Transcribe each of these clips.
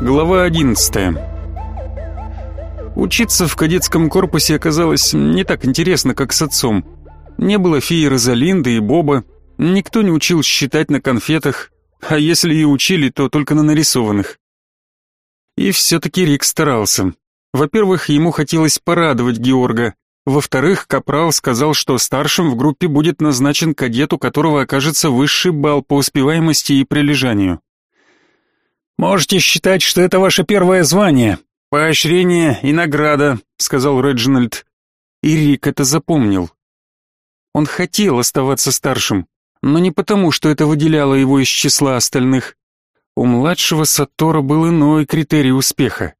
Глава 11. Учиться в кадетском корпусе оказалось не так интересно, как с отцом. Не было феи Розалинды и Боба, никто не учил считать на конфетах, а если и учили, то только на нарисованных. И все-таки Рик старался. Во-первых, ему хотелось порадовать Георга. Во-вторых, Капрал сказал, что старшим в группе будет назначен кадет, у которого окажется высший балл по успеваемости и прилежанию. «Можете считать, что это ваше первое звание. Поощрение и награда», — сказал Реджинальд. И Рик это запомнил. Он хотел оставаться старшим, но не потому, что это выделяло его из числа остальных. У младшего Сатора был иной критерий успеха.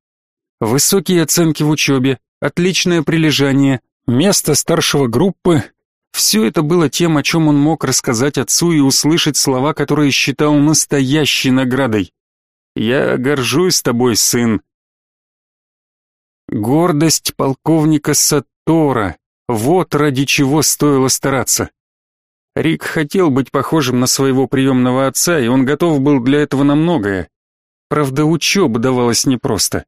Высокие оценки в учебе, отличное прилежание, место старшего группы — все это было тем, о чем он мог рассказать отцу и услышать слова, которые считал настоящей наградой. Я горжусь тобой, сын. Гордость полковника Сатора. Вот ради чего стоило стараться. Рик хотел быть похожим на своего приемного отца, и он готов был для этого на многое. Правда, учеба давалась непросто.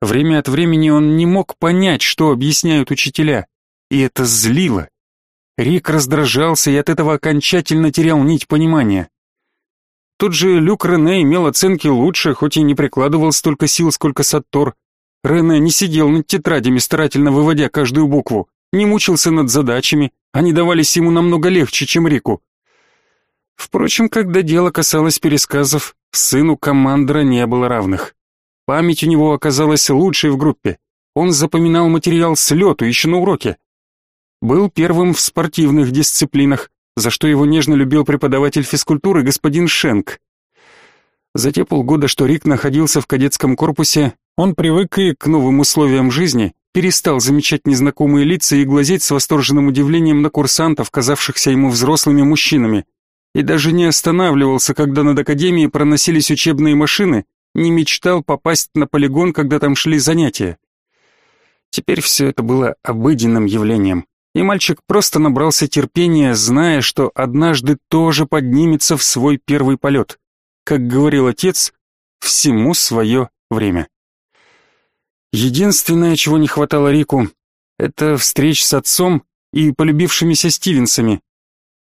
Время от времени он не мог понять, что объясняют учителя, и это злило. Рик раздражался и от этого окончательно терял нить понимания. Тут же Люк Рене имел оценки лучше, хоть и не прикладывал столько сил, сколько Саттор. Рене не сидел над тетрадями, старательно выводя каждую букву, не мучился над задачами, они давались ему намного легче, чем Рику. Впрочем, когда дело касалось пересказов, сыну командора не было равных. Память у него оказалась лучшей в группе. Он запоминал материал с лету еще на уроке. Был первым в спортивных дисциплинах, за что его нежно любил преподаватель физкультуры господин Шенк. За те полгода, что Рик находился в кадетском корпусе, он привык и к новым условиям жизни, перестал замечать незнакомые лица и глазеть с восторженным удивлением на курсантов, казавшихся ему взрослыми мужчинами, и даже не останавливался, когда над академией проносились учебные машины, не мечтал попасть на полигон, когда там шли занятия. Теперь все это было обыденным явлением и мальчик просто набрался терпения, зная, что однажды тоже поднимется в свой первый полет. Как говорил отец, всему свое время. Единственное, чего не хватало Рику, это встреч с отцом и полюбившимися Стивенсами.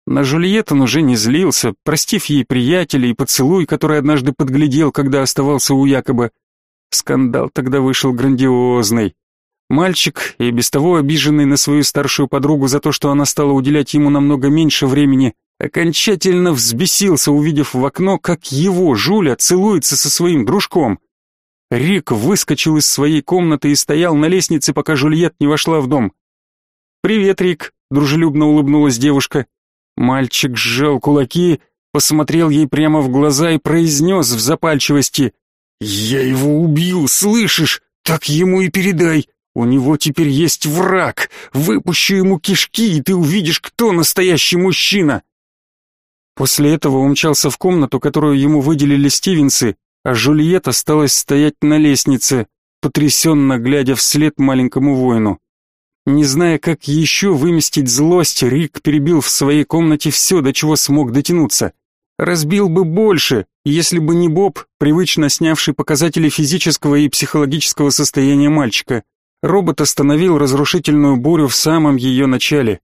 На Жульет он уже не злился, простив ей приятеля и поцелуй, который однажды подглядел, когда оставался у Якоба. Скандал тогда вышел грандиозный. Мальчик, и без того обиженный на свою старшую подругу за то, что она стала уделять ему намного меньше времени, окончательно взбесился, увидев в окно, как его Жуля целуется со своим дружком. Рик выскочил из своей комнаты и стоял на лестнице, пока Жульет не вошла в дом. «Привет, Рик», — дружелюбно улыбнулась девушка. Мальчик сжал кулаки, посмотрел ей прямо в глаза и произнес в запальчивости «Я его убью, слышишь? Так ему и передай. У него теперь есть враг. Выпущу ему кишки, и ты увидишь, кто настоящий мужчина. После этого умчался в комнату, которую ему выделили Стивенсы, а Жульет осталась стоять на лестнице, потрясенно глядя вслед маленькому воину. Не зная, как еще выместить злость, Рик перебил в своей комнате все, до чего смог дотянуться. Разбил бы больше, если бы не Боб, привычно снявший показатели физического и психологического состояния мальчика. Робот остановил разрушительную бурю в самом ее начале.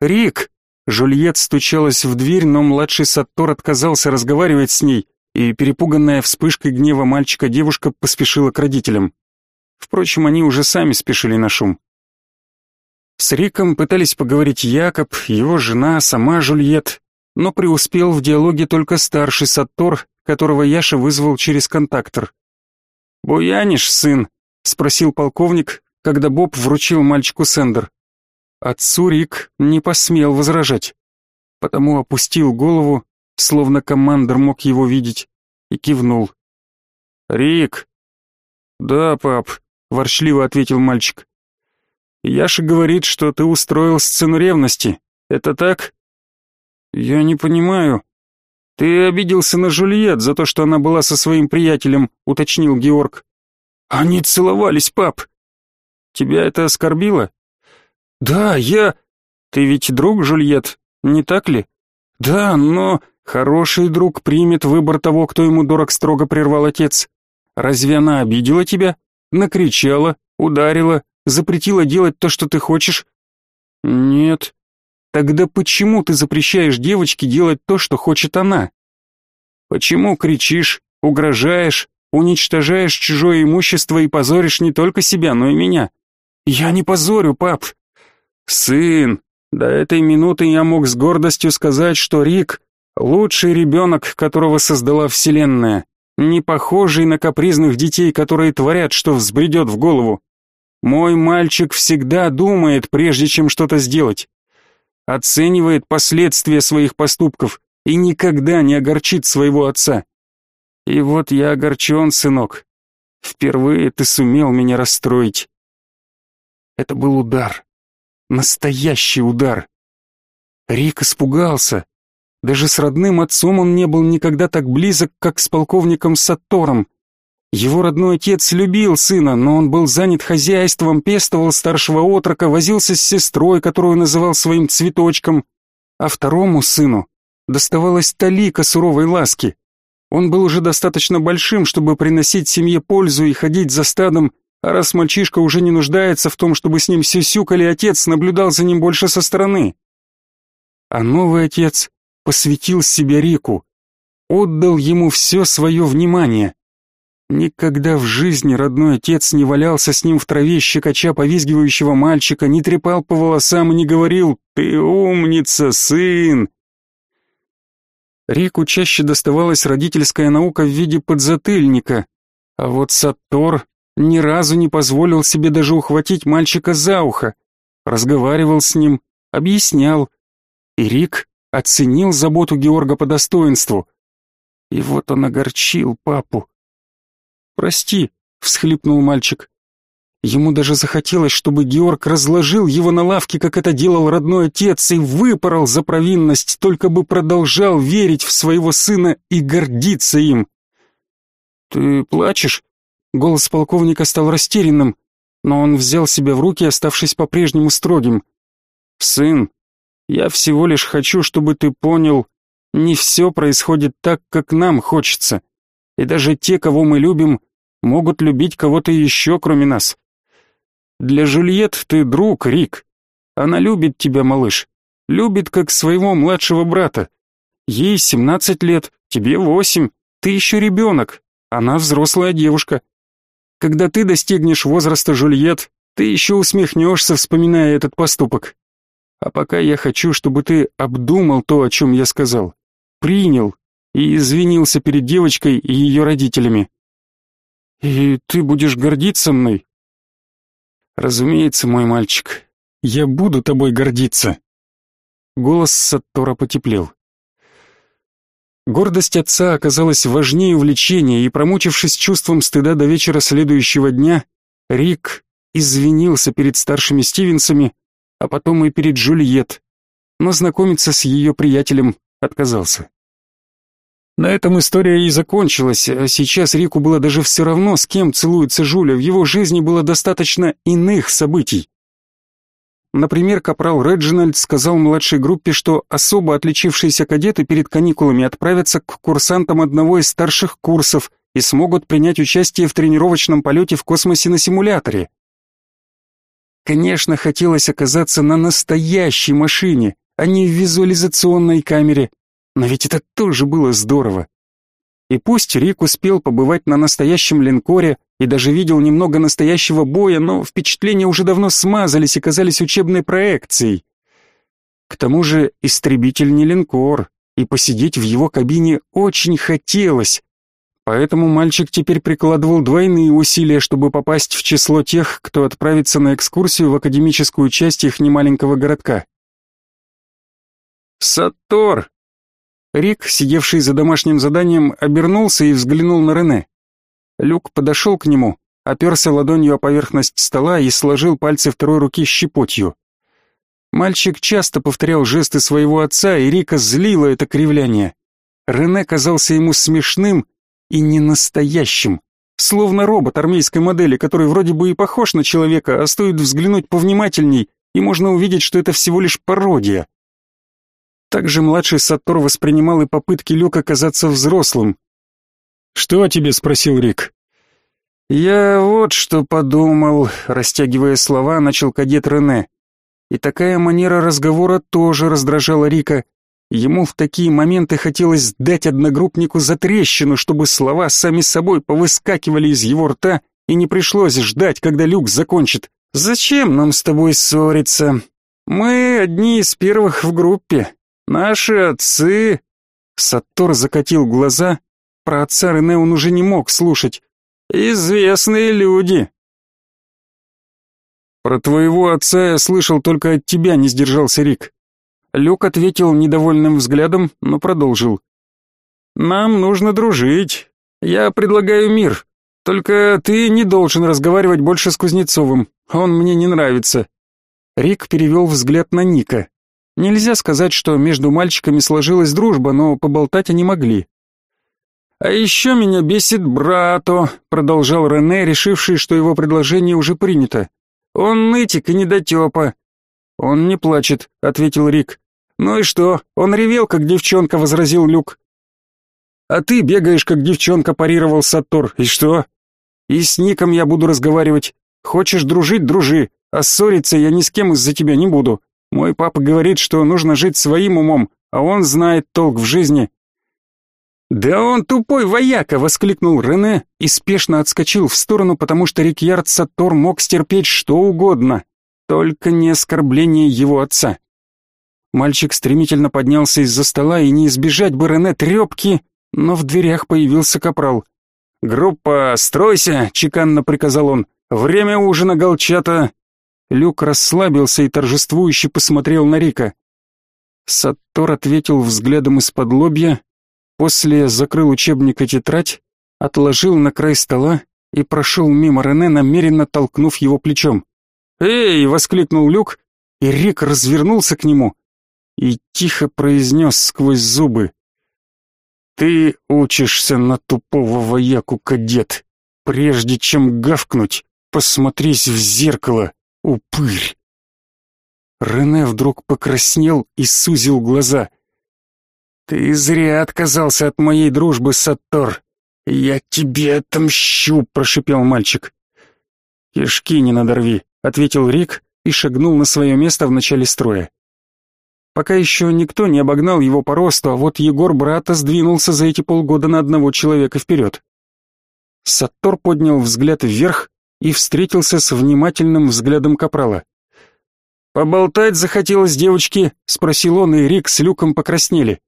«Рик!» Жульет стучалась в дверь, но младший Саттор отказался разговаривать с ней, и перепуганная вспышкой гнева мальчика девушка поспешила к родителям. Впрочем, они уже сами спешили на шум. С Риком пытались поговорить Якоб, его жена, сама Жульет, но преуспел в диалоге только старший Саттор, которого Яша вызвал через контактор. «Буянишь, сын?» — спросил полковник, когда Боб вручил мальчику сендер. Отцу Рик не посмел возражать, потому опустил голову, словно командор мог его видеть, и кивнул. «Рик!» «Да, пап», — ворчливо ответил мальчик. «Яша говорит, что ты устроил сцену ревности. Это так?» «Я не понимаю». «Ты обиделся на Жульет за то, что она была со своим приятелем», — уточнил Георг. Они целовались, пап. Тебя это оскорбило? Да, я... Ты ведь друг, Жульет, не так ли? Да, но... Хороший друг примет выбор того, кто ему дорог, строго прервал отец. Разве она обидела тебя? Накричала, ударила, запретила делать то, что ты хочешь? Нет. Тогда почему ты запрещаешь девочке делать то, что хочет она? Почему кричишь, угрожаешь, уничтожаешь чужое имущество и позоришь не только себя, но и меня? Я не позорю, пап. Сын, до этой минуты я мог с гордостью сказать, что Рик — лучший ребенок, которого создала Вселенная, не похожий на капризных детей, которые творят, что взбредет в голову. Мой мальчик всегда думает, прежде чем что-то сделать. Оценивает последствия своих поступков и никогда не огорчит своего отца. И вот я огорчен, сынок. Впервые ты сумел меня расстроить. Это был удар. Настоящий удар. Рик испугался. Даже с родным отцом он не был никогда так близок, как с полковником Саттором. Его родной отец любил сына, но он был занят хозяйством, пестовал старшего отрока, возился с сестрой, которую называл своим цветочком, а второму сыну доставалась талика суровой ласки. Он был уже достаточно большим, чтобы приносить семье пользу и ходить за стадом, а раз мальчишка уже не нуждается в том, чтобы с ним сюсюкали, отец наблюдал за ним больше со стороны. А новый отец посвятил себя Рику, отдал ему все свое внимание. Никогда в жизни родной отец не валялся с ним в траве щекоча повизгивающего мальчика, не трепал по волосам и не говорил «Ты умница, сын!». Рику чаще доставалась родительская наука в виде подзатыльника, а вот Саттор ни разу не позволил себе даже ухватить мальчика за ухо, разговаривал с ним, объяснял, и Рик оценил заботу Георга по достоинству. И вот он огорчил папу. «Прости», — всхлипнул мальчик. Ему даже захотелось, чтобы Георг разложил его на лавке, как это делал родной отец, и выпорол за провинность, только бы продолжал верить в своего сына и гордиться им. «Ты плачешь?» Голос полковника стал растерянным, но он взял себя в руки, оставшись по-прежнему строгим. «Сын, я всего лишь хочу, чтобы ты понял, не все происходит так, как нам хочется, и даже те, кого мы любим, могут любить кого-то еще, кроме нас. Для Жюльет ты друг, Рик. Она любит тебя, малыш. Любит, как своего младшего брата. Ей семнадцать лет, тебе восемь. Ты еще ребенок. Она взрослая девушка. Когда ты достигнешь возраста Жюльет, ты еще усмехнешься, вспоминая этот поступок. А пока я хочу, чтобы ты обдумал то, о чем я сказал. Принял и извинился перед девочкой и ее родителями. «И ты будешь гордиться мной?» «Разумеется, мой мальчик, я буду тобой гордиться». Голос Саттора потеплел. Гордость отца оказалась важнее увлечения, и, промучившись чувством стыда до вечера следующего дня, Рик извинился перед старшими Стивенсами, а потом и перед Джульет, но знакомиться с ее приятелем отказался. На этом история и закончилась, а сейчас Рику было даже все равно, с кем целуется Жуля, в его жизни было достаточно иных событий. Например, капрал Реджинальд сказал младшей группе, что особо отличившиеся кадеты перед каникулами отправятся к курсантам одного из старших курсов и смогут принять участие в тренировочном полете в космосе на симуляторе. Конечно, хотелось оказаться на настоящей машине, а не в визуализационной камере, но ведь это тоже было здорово. И пусть Рик успел побывать на настоящем линкоре и даже видел немного настоящего боя, но впечатления уже давно смазались и казались учебной проекцией. К тому же истребитель не линкор, и посидеть в его кабине очень хотелось. Поэтому мальчик теперь прикладывал двойные усилия, чтобы попасть в число тех, кто отправится на экскурсию в академическую часть их немаленького городка. «Саттор!» Рик, сидевший за домашним заданием, обернулся и взглянул на Рене. Люк подошел к нему, оперся ладонью о поверхность стола и сложил пальцы второй руки щепотью. Мальчик часто повторял жесты своего отца, и Рика злило это кривляние. Рене казался ему смешным и ненастоящим, словно робот армейской модели, который вроде бы и похож на человека, а стоит взглянуть повнимательней, и можно увидеть, что это всего лишь пародия. Также младший Саттор воспринимал и попытки Люка казаться взрослым. «Что о тебе?» — спросил Рик. «Я вот что подумал», — растягивая слова, начал кадет Рене. И такая манера разговора тоже раздражала Рика. Ему в такие моменты хотелось дать одногруппнику за трещину, чтобы слова сами собой повыскакивали из его рта и не пришлось ждать, когда люк закончит. «Зачем нам с тобой ссориться? Мы одни из первых в группе. Наши отцы...» Саттор закатил глаза. Про отца Рене он уже не мог слушать. Известные люди. Про твоего отца я слышал только от тебя, не сдержался Рик. Люк ответил недовольным взглядом, но продолжил. Нам нужно дружить. Я предлагаю мир. Только ты не должен разговаривать больше с Кузнецовым. Он мне не нравится. Рик перевел взгляд на Ника. Нельзя сказать, что между мальчиками сложилась дружба, но поболтать они могли. «А еще меня бесит брато», — продолжал Рене, решивший, что его предложение уже принято. «Он нытик и недотепа». «Он не плачет», — ответил Рик. «Ну и что? Он ревел, как девчонка», — возразил Люк. «А ты бегаешь, как девчонка», — парировал Саттор. «И что?» «И с Ником я буду разговаривать. Хочешь дружить — дружи, а ссориться я ни с кем из-за тебя не буду. Мой папа говорит, что нужно жить своим умом, а он знает толк в жизни. «Да он тупой вояка!» — воскликнул Рене и спешно отскочил в сторону, потому что Рикьярд Сатор мог стерпеть что угодно, только не оскорбление его отца. Мальчик стремительно поднялся из-за стола, и не избежать бы Рене трепки, но в дверях появился капрал. «Группа, стройся!» — чеканно приказал он. «Время ужина, голчата!» Люк расслабился и торжествующе посмотрел на Рика. Саттор ответил взглядом из-под лобья, После закрыл учебник и тетрадь, отложил на край стола и прошел мимо Рене, намеренно толкнув его плечом. «Эй!» — воскликнул Люк, и Рик развернулся к нему и тихо произнес сквозь зубы. «Ты учишься на тупого вояку, кадет. Прежде чем гавкнуть, посмотрись в зеркало, упырь!» Рене вдруг покраснел и сузил глаза — «Ты зря отказался от моей дружбы, Саттор. Я тебе отомщу», — прошипел мальчик. «Кишки не надорви», — ответил Рик и шагнул на свое место в начале строя. Пока еще никто не обогнал его по росту, а вот Егор брата сдвинулся за эти полгода на одного человека вперед. Саттор поднял взгляд вверх и встретился с внимательным взглядом капрала. «Поболтать захотелось девочки?» — спросил он, и Рик с Люком покраснели.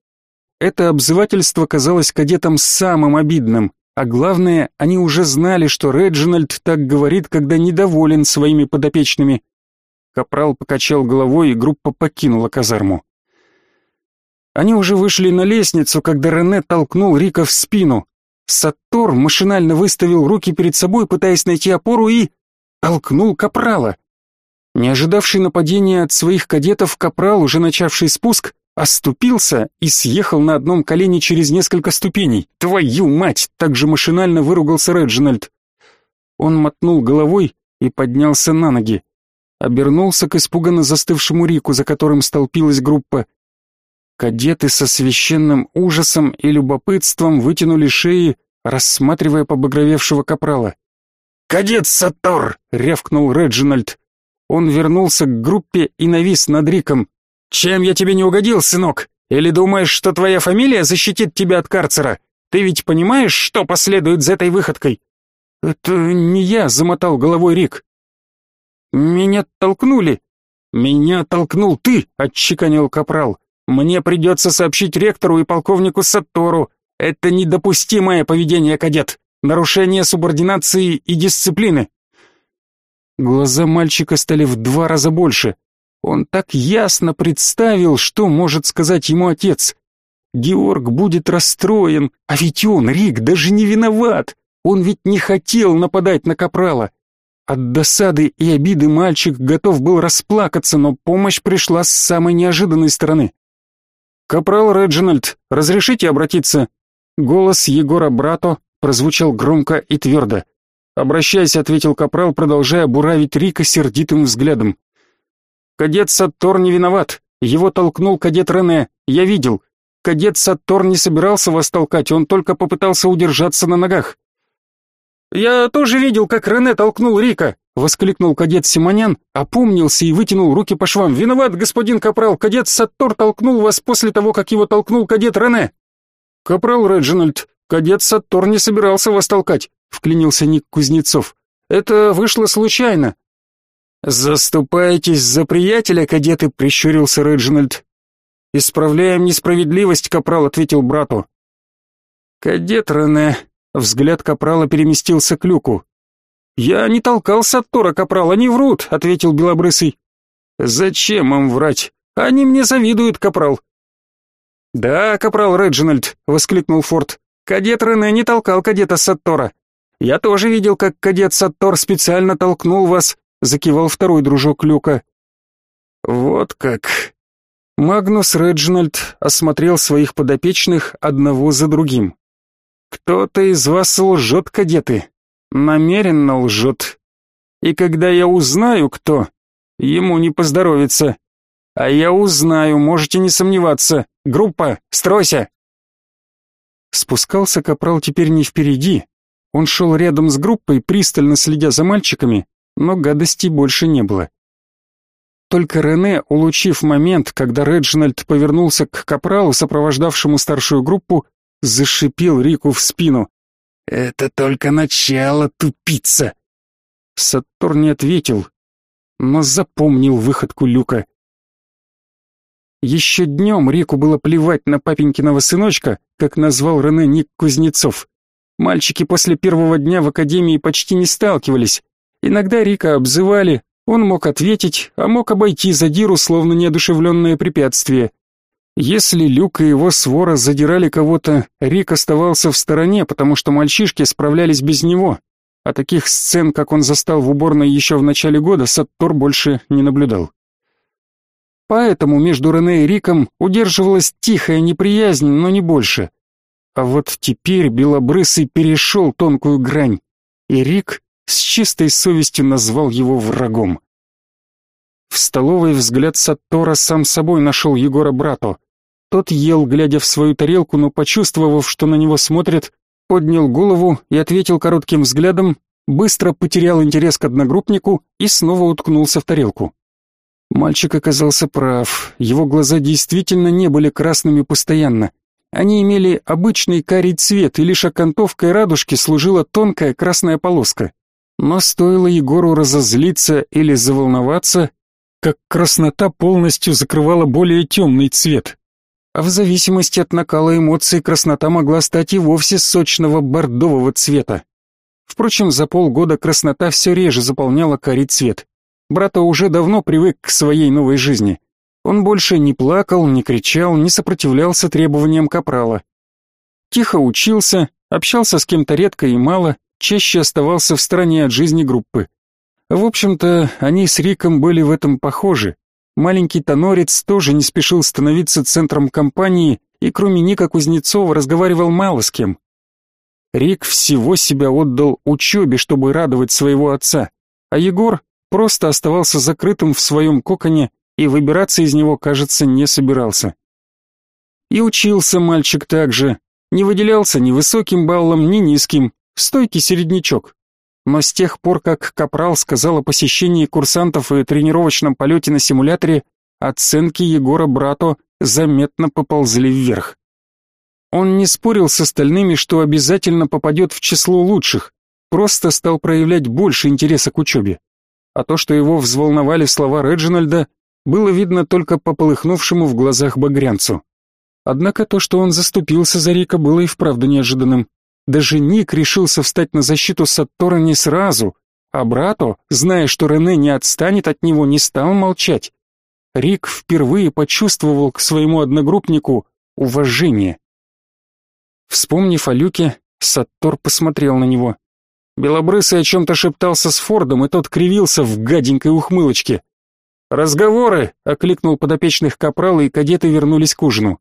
Это обзывательство казалось кадетам самым обидным, а главное, они уже знали, что Реджинальд так говорит, когда недоволен своими подопечными. Капрал покачал головой, и группа покинула казарму. Они уже вышли на лестницу, когда Рене толкнул Рика в спину. Саттор машинально выставил руки перед собой, пытаясь найти опору, и... толкнул Капрала. Не ожидавший нападения от своих кадетов, Капрал, уже начавший спуск, оступился и съехал на одном колене через несколько ступеней. «Твою мать!» — так же машинально выругался Реджинальд. Он мотнул головой и поднялся на ноги. Обернулся к испуганно застывшему Рику, за которым столпилась группа. Кадеты со священным ужасом и любопытством вытянули шеи, рассматривая побагровевшего капрала. «Кадет Сатор!» — рявкнул Реджинальд. Он вернулся к группе и навис над Риком. «Чем я тебе не угодил, сынок? Или думаешь, что твоя фамилия защитит тебя от карцера? Ты ведь понимаешь, что последует за этой выходкой?» «Это не я», — замотал головой Рик. «Меня толкнули». «Меня толкнул ты», — отчеканил Капрал. «Мне придется сообщить ректору и полковнику Саттору. Это недопустимое поведение, кадет. Нарушение субординации и дисциплины». Глаза мальчика стали в два раза больше. Он так ясно представил, что может сказать ему отец. Георг будет расстроен, а ведь он, Рик, даже не виноват. Он ведь не хотел нападать на Капрала. От досады и обиды мальчик готов был расплакаться, но помощь пришла с самой неожиданной стороны. «Капрал Реджинальд, разрешите обратиться?» Голос Егора Брато прозвучал громко и твердо. «Обращайся», — ответил Капрал, продолжая буравить Рика сердитым взглядом. Кадет Саттор не виноват. Его толкнул кадет Рене. Я видел. Кадет Саттор не собирался вас толкать, он только попытался удержаться на ногах. Я тоже видел, как Рене толкнул Рика!» — воскликнул кадет Симонян, опомнился и вытянул руки по швам. «Виноват, господин Капрал, кадет Саттор толкнул вас после того, как его толкнул кадет Рене!» «Капрал Реджинальд, кадет Саттор не собирался вас толкать», — вклинился Ник Кузнецов. «Это вышло случайно». «Заступаетесь за приятеля, кадеты?» — прищурился Реджинальд. «Исправляем несправедливость», — Капрал ответил брату. «Кадет Рене», — взгляд Капрала переместился к люку. «Я не толкал Саттора, Капрал, они врут», — ответил Белобрысый. «Зачем им врать? Они мне завидуют, Капрал». «Да, Капрал Реджинальд», — воскликнул Форд. «Кадет Рене не толкал кадета Саттора. Я тоже видел, как кадет Саттор специально толкнул вас», — закивал второй дружок Люка. «Вот как», Магнус Реджинальд осмотрел своих подопечных одного за другим. «Кто-то из вас лжет, кадеты намеренно лжет. И когда я узнаю, кто, ему не поздоровится. А я узнаю, можете не сомневаться. Группа, стройся!» Спускался капрал теперь не впереди. Он шел рядом с группой, пристально следя за мальчиками, но гадостей больше не было. Только Рене, улучив момент, когда Реджинальд повернулся к капралу, сопровождавшему старшую группу, зашипел Рику в спину. «Это только начало, тупица!» Саттор не ответил, но запомнил выходку Люка. Еще днем Рику было плевать на папенькиного сыночка, как назвал Рене Ник Кузнецов. Мальчики после первого дня в академии почти не сталкивались. Иногда Рика обзывали, он мог ответить, а мог обойти задиру, словно неодушевленное препятствие. Если Люк и его свора задирали кого-то, Рик оставался в стороне, потому что мальчишки справлялись без него. А таких сцен, как он застал в уборной еще в начале года, Саттор больше не наблюдал. Поэтому между Рене и Риком удерживалась тихая неприязнь, но не больше. А вот теперь Белобрысый перешел тонкую грань, и Рик с чистой совестью назвал его врагом. В столовой взгляд Саттора сам собой нашел Егора брату. Тот ел, глядя в свою тарелку, но почувствовав, что на него смотрят, поднял голову и ответил коротким взглядом, быстро потерял интерес к одногруппнику и снова уткнулся в тарелку. Мальчик оказался прав, его глаза действительно не были красными постоянно. Они имели обычный карий цвет, и лишь окантовкой радужки служила тонкая красная полоска. Но стоило Егору разозлиться или заволноваться, как краснота полностью закрывала более темный цвет. А в зависимости от накала эмоций краснота могла стать и вовсе сочного бордового цвета. Впрочем, за полгода краснота все реже заполняла карий цвет. Брата уже давно привык к своей новой жизни. Он больше не плакал, не кричал, не сопротивлялся требованиям капрала. Тихо учился, общался с кем-то редко и мало, чаще оставался в стороне от жизни группы. В общем-то, они с Риком были в этом похожи. Маленький тонорец тоже не спешил становиться центром компании и кроме Ника Кузнецова разговаривал мало с кем. Рик всего себя отдал учебе, чтобы радовать своего отца, а Егор просто оставался закрытым в своем коконе и выбираться из него, кажется, не собирался. И учился мальчик также, не выделялся ни высоким баллом, ни низким, стойкий середнячок. Но с тех пор, как Капрал сказал о посещении курсантов и тренировочном полете на симуляторе, оценки Егора Брато заметно поползли вверх. Он не спорил с остальными, что обязательно попадет в число лучших, просто стал проявлять больше интереса к учебе. А то, что его взволновали слова Реджинальда, было видно только по полыхнувшему в глазах багрянцу. Однако то, что он заступился за Рика, было и вправду неожиданным. Даже Ник решился встать на защиту Саттора не сразу, а брату, зная, что Рене не отстанет от него, не стал молчать. Рик впервые почувствовал к своему одногруппнику уважение. Вспомнив о Люке, Саттор посмотрел на него. Белобрысый о чем-то шептался с Фордом, и тот кривился в гаденькой ухмылочке. «Разговоры!» — окликнул подопечных капрала, и кадеты вернулись к ужину.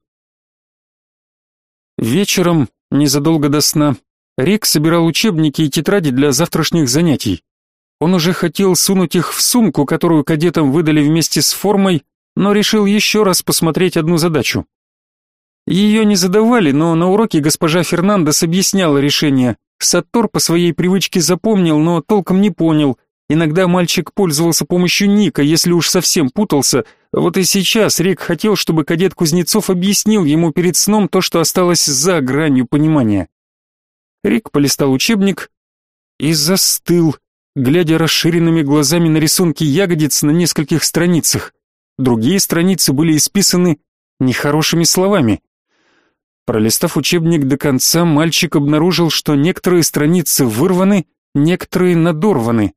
Вечером Незадолго до сна Рик собирал учебники и тетради для завтрашних занятий. Он уже хотел сунуть их в сумку, которую кадетам выдали вместе с формой, но решил еще раз посмотреть одну задачу. Ее не задавали, но на уроке госпожа Фернандес объясняла решение, Саттор по своей привычке запомнил, но толком не понял. Иногда мальчик пользовался помощью Ника, если уж совсем путался. Вот и сейчас Рик хотел, чтобы кадет Кузнецов объяснил ему перед сном то, что осталось за гранью понимания. Рик полистал учебник и застыл, глядя расширенными глазами на рисунки ягодиц на нескольких страницах. Другие страницы были исписаны нехорошими словами. Пролистав учебник до конца, мальчик обнаружил, что некоторые страницы вырваны, некоторые надорваны.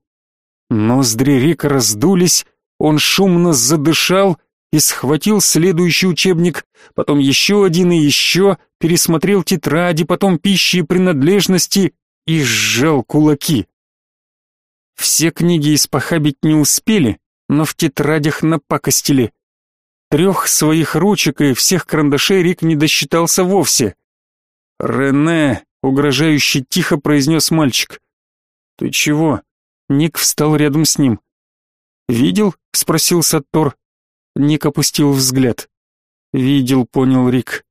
Ноздри Рика раздулись, он шумно задышал и схватил следующий учебник, потом еще один и еще, пересмотрел тетради, потом пищи и принадлежности и сжал кулаки. Все книги испохабить не успели, но в тетрадях напакостили. Трех своих ручек и всех карандашей Рик не досчитался вовсе. «Рене», — угрожающе тихо произнес мальчик. «Ты чего?» Ник встал рядом с ним. «Видел?» — спросил Саттор. Ник опустил взгляд. «Видел», — понял Рик.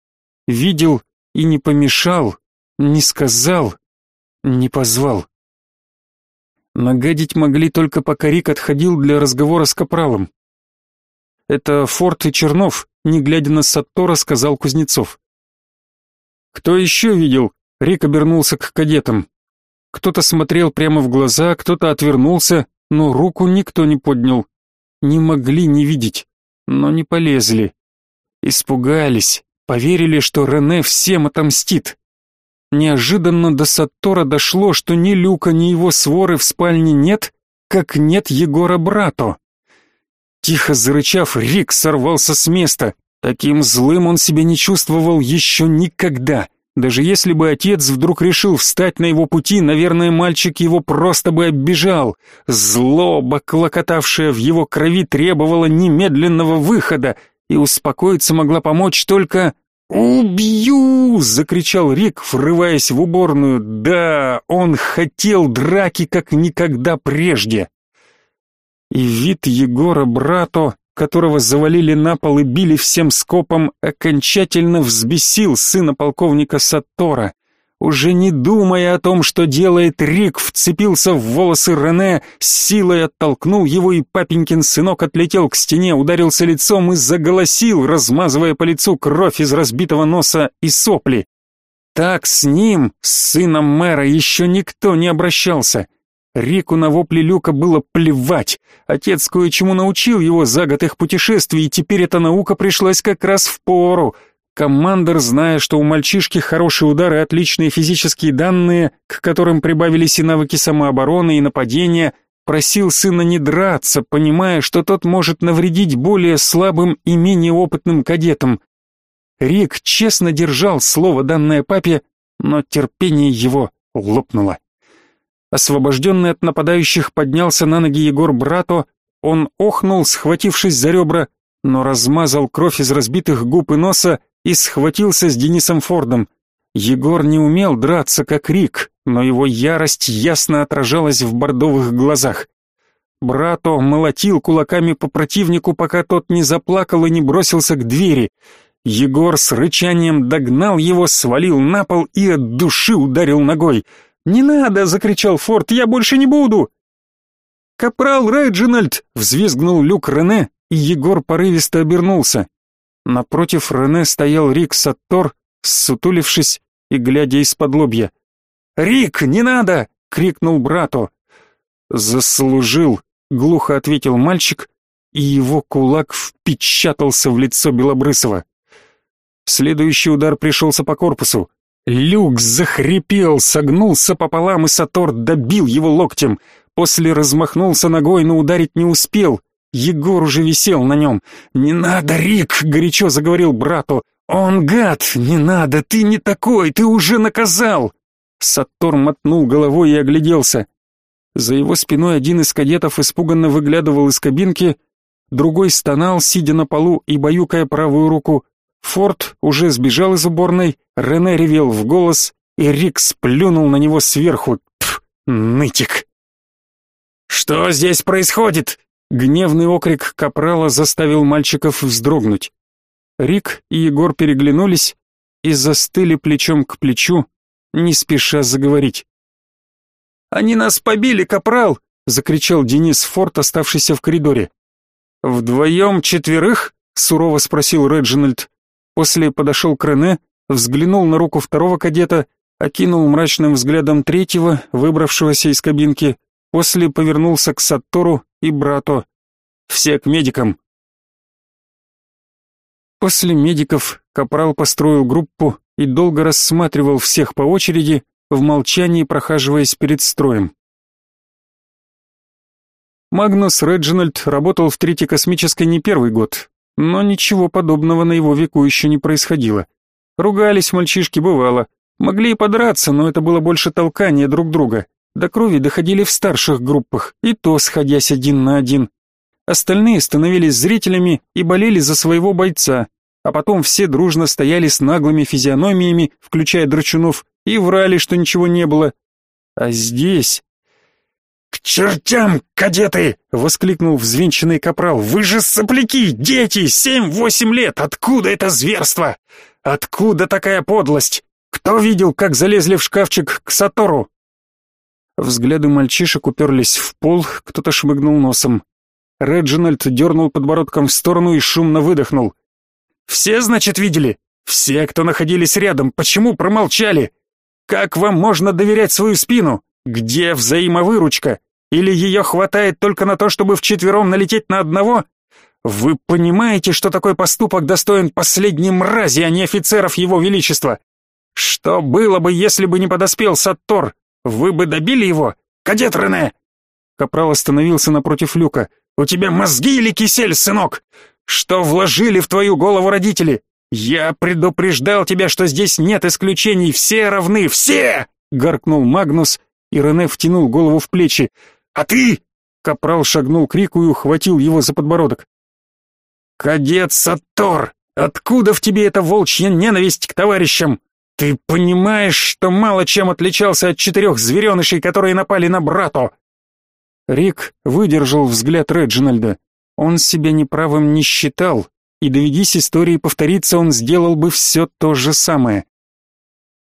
«Видел и не помешал, не сказал, не позвал». Нагадить могли только пока Рик отходил для разговора с Капралом. «Это Форт и Чернов», — не глядя на Саттора, сказал Кузнецов. «Кто еще видел?» — Рик обернулся к кадетам. Кто-то смотрел прямо в глаза, кто-то отвернулся, но руку никто не поднял. Не могли не видеть, но не полезли. Испугались, поверили, что Рене всем отомстит. Неожиданно до Саттора дошло, что ни Люка, ни его своры в спальне нет, как нет Егора Брато. Тихо зарычав, Рик сорвался с места. Таким злым он себя не чувствовал еще никогда. Даже если бы отец вдруг решил встать на его пути, наверное, мальчик его просто бы оббежал. Злоба, клокотавшая в его крови, требовала немедленного выхода, и успокоиться могла помочь только «Убью!» — закричал Рик, врываясь в уборную. «Да, он хотел драки, как никогда прежде!» И вид Егора Брато, которого завалили на пол и били всем скопом, окончательно взбесил сына полковника Саттора. Уже не думая о том, что делает, Рик вцепился в волосы Рене, с силой оттолкнул его, и папенькин сынок отлетел к стене, ударился лицом и заголосил, размазывая по лицу кровь из разбитого носа и сопли. Так с ним, с сыном мэра, еще никто не обращался. Рику на вопли Люка было плевать. Отец кое-чему научил его за год их путешествий, и теперь эта наука пришлась как раз в пору — Командор, зная, что у мальчишки хорошие удары и отличные физические данные, к которым прибавились и навыки самообороны и нападения, просил сына не драться, понимая, что тот может навредить более слабым и менее опытным кадетам. Рик честно держал слово, данное папе, но терпение его лопнуло. Освобожденный от нападающих поднялся на ноги Егор Брато, он охнул, схватившись за ребра, но размазал кровь из разбитых губ и носа, и схватился с Денисом Фордом. Егор не умел драться, как Рик, но его ярость ясно отражалась в бордовых глазах. Брато молотил кулаками по противнику, пока тот не заплакал и не бросился к двери. Егор с рычанием догнал его, свалил на пол и от души ударил ногой. «Не надо!» — закричал Форд. «Я больше не буду!» «Капрал Реджинальд!» — взвизгнул Люк Рене, и Егор порывисто обернулся. Напротив Рене стоял Рик Саттор, ссутулившись и глядя из-под лобья. «Рик, не надо!» — крикнул брату. «Заслужил!» — глухо ответил мальчик, и его кулак впечатался в лицо Белобрысова. Следующий удар пришелся по корпусу. Люк захрипел, согнулся пополам, и Сатор добил его локтем. После размахнулся ногой, но ударить не успел — Егор уже висел на нем. «Не надо, Рик!» — горячо заговорил брату. «Он гад! Не надо! Ты не такой! Ты уже наказал!» Саттор мотнул головой и огляделся. За его спиной один из кадетов испуганно выглядывал из кабинки, другой стонал, сидя на полу и баюкая правую руку. Форд уже сбежал из уборной, Рене ревел в голос, и Рик сплюнул на него сверху. Пф, нытик! «Что здесь происходит?» Гневный окрик капрала заставил мальчиков вздрогнуть. Рик и Егор переглянулись и застыли плечом к плечу, не спеша заговорить. Они нас побили, капрал!» — закричал Денис Форд, оставшийся в коридоре. «Вдвоем четверых?» — сурово спросил Реджинальд. После подошел к Рене, взглянул на руку второго кадета, окинул мрачным взглядом третьего, выбравшегося из кабинки, после повернулся к Саттору и брату. «Все к медикам!» После медиков Капрал построил группу и долго рассматривал всех по очереди, в молчании прохаживаясь перед строем. Магнус Реджинальд работал в Третьей космической не первый год, но ничего подобного на его веку еще не происходило. Ругались мальчишки бывало, могли и подраться, но это было больше толкания друг друга. До крови доходили в старших группах, и то сходясь один на один. Остальные становились зрителями и болели за своего бойца, а потом все дружно стояли с наглыми физиономиями, включая драчунов, и врали, что ничего не было. А здесь... «К чертям, кадеты!» — воскликнул взвинченный капрал. «Вы же сопляки, дети, семь-восемь лет! Откуда это зверство? Откуда такая подлость? Кто видел, как залезли в шкафчик к Сатору?» Взгляды мальчишек уперлись в пол, кто-то шмыгнул носом. Реджинальд дернул подбородком в сторону и шумно выдохнул. Все, значит, видели? Все, кто находились рядом, почему промолчали? Как вам можно доверять свою спину? Где взаимовыручка? Или ее хватает только на то, чтобы вчетвером налететь на одного? Вы понимаете, что такой поступок достоин последней мрази, а не офицеров его величества? Что было бы, если бы не подоспел Саттор? Вы бы добили его? Кадет Рене!» Капрал остановился напротив люка. «У тебя мозги или кисель, сынок? Что вложили в твою голову родители? Я предупреждал тебя, что здесь нет исключений, все равны, все!» Гаркнул Магнус, и Рене втянул голову в плечи. «А ты?» Капрал шагнул к Рику и ухватил его за подбородок. «Кадет Саттор, откуда в тебе эта волчья ненависть к товарищам? Ты понимаешь, что мало чем отличался от четырех зверенышей, которые напали на брату?» Рик выдержал взгляд Реджинальда. Он себя неправым не считал, и доведись истории повториться, он сделал бы все то же самое.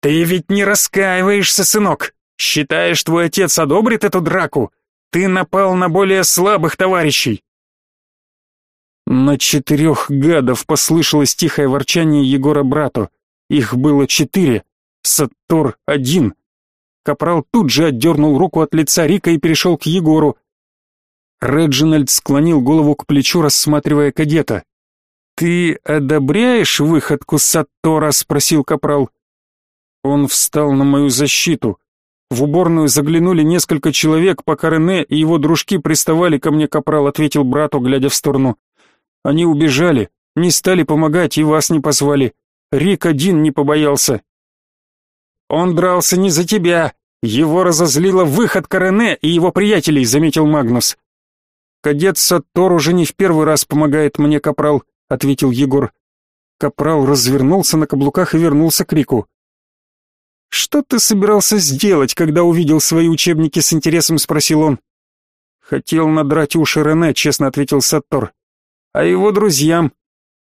«Ты ведь не раскаиваешься, сынок! Считаешь, твой отец одобрит эту драку? Ты напал на более слабых товарищей!» На четырех гадов послышалось тихое ворчание Егора брату. Их было четыре, Саттор один. Капрал тут же отдернул руку от лица Рика и перешел к Егору, Реджинальд склонил голову к плечу, рассматривая кадета. «Ты одобряешь выходку Саттора?» — спросил капрал. Он встал на мою защиту. В уборную заглянули несколько человек, пока Рене и его дружки приставали ко мне, капрал ответил брату, глядя в сторону. Они убежали, не стали помогать и вас не позвали. Рик один не побоялся. Он дрался не за тебя. Его разозлила выходка Рене и его приятелей, заметил Магнус. Кадет Саттор уже не в первый раз помогает мне, капрал, ответил Егор. Капрал развернулся на каблуках и вернулся к Рику. Что ты собирался сделать, когда увидел свои учебники с интересом, спросил он. Хотел надрать уши Рене, честно ответил Саттор. А его друзьям,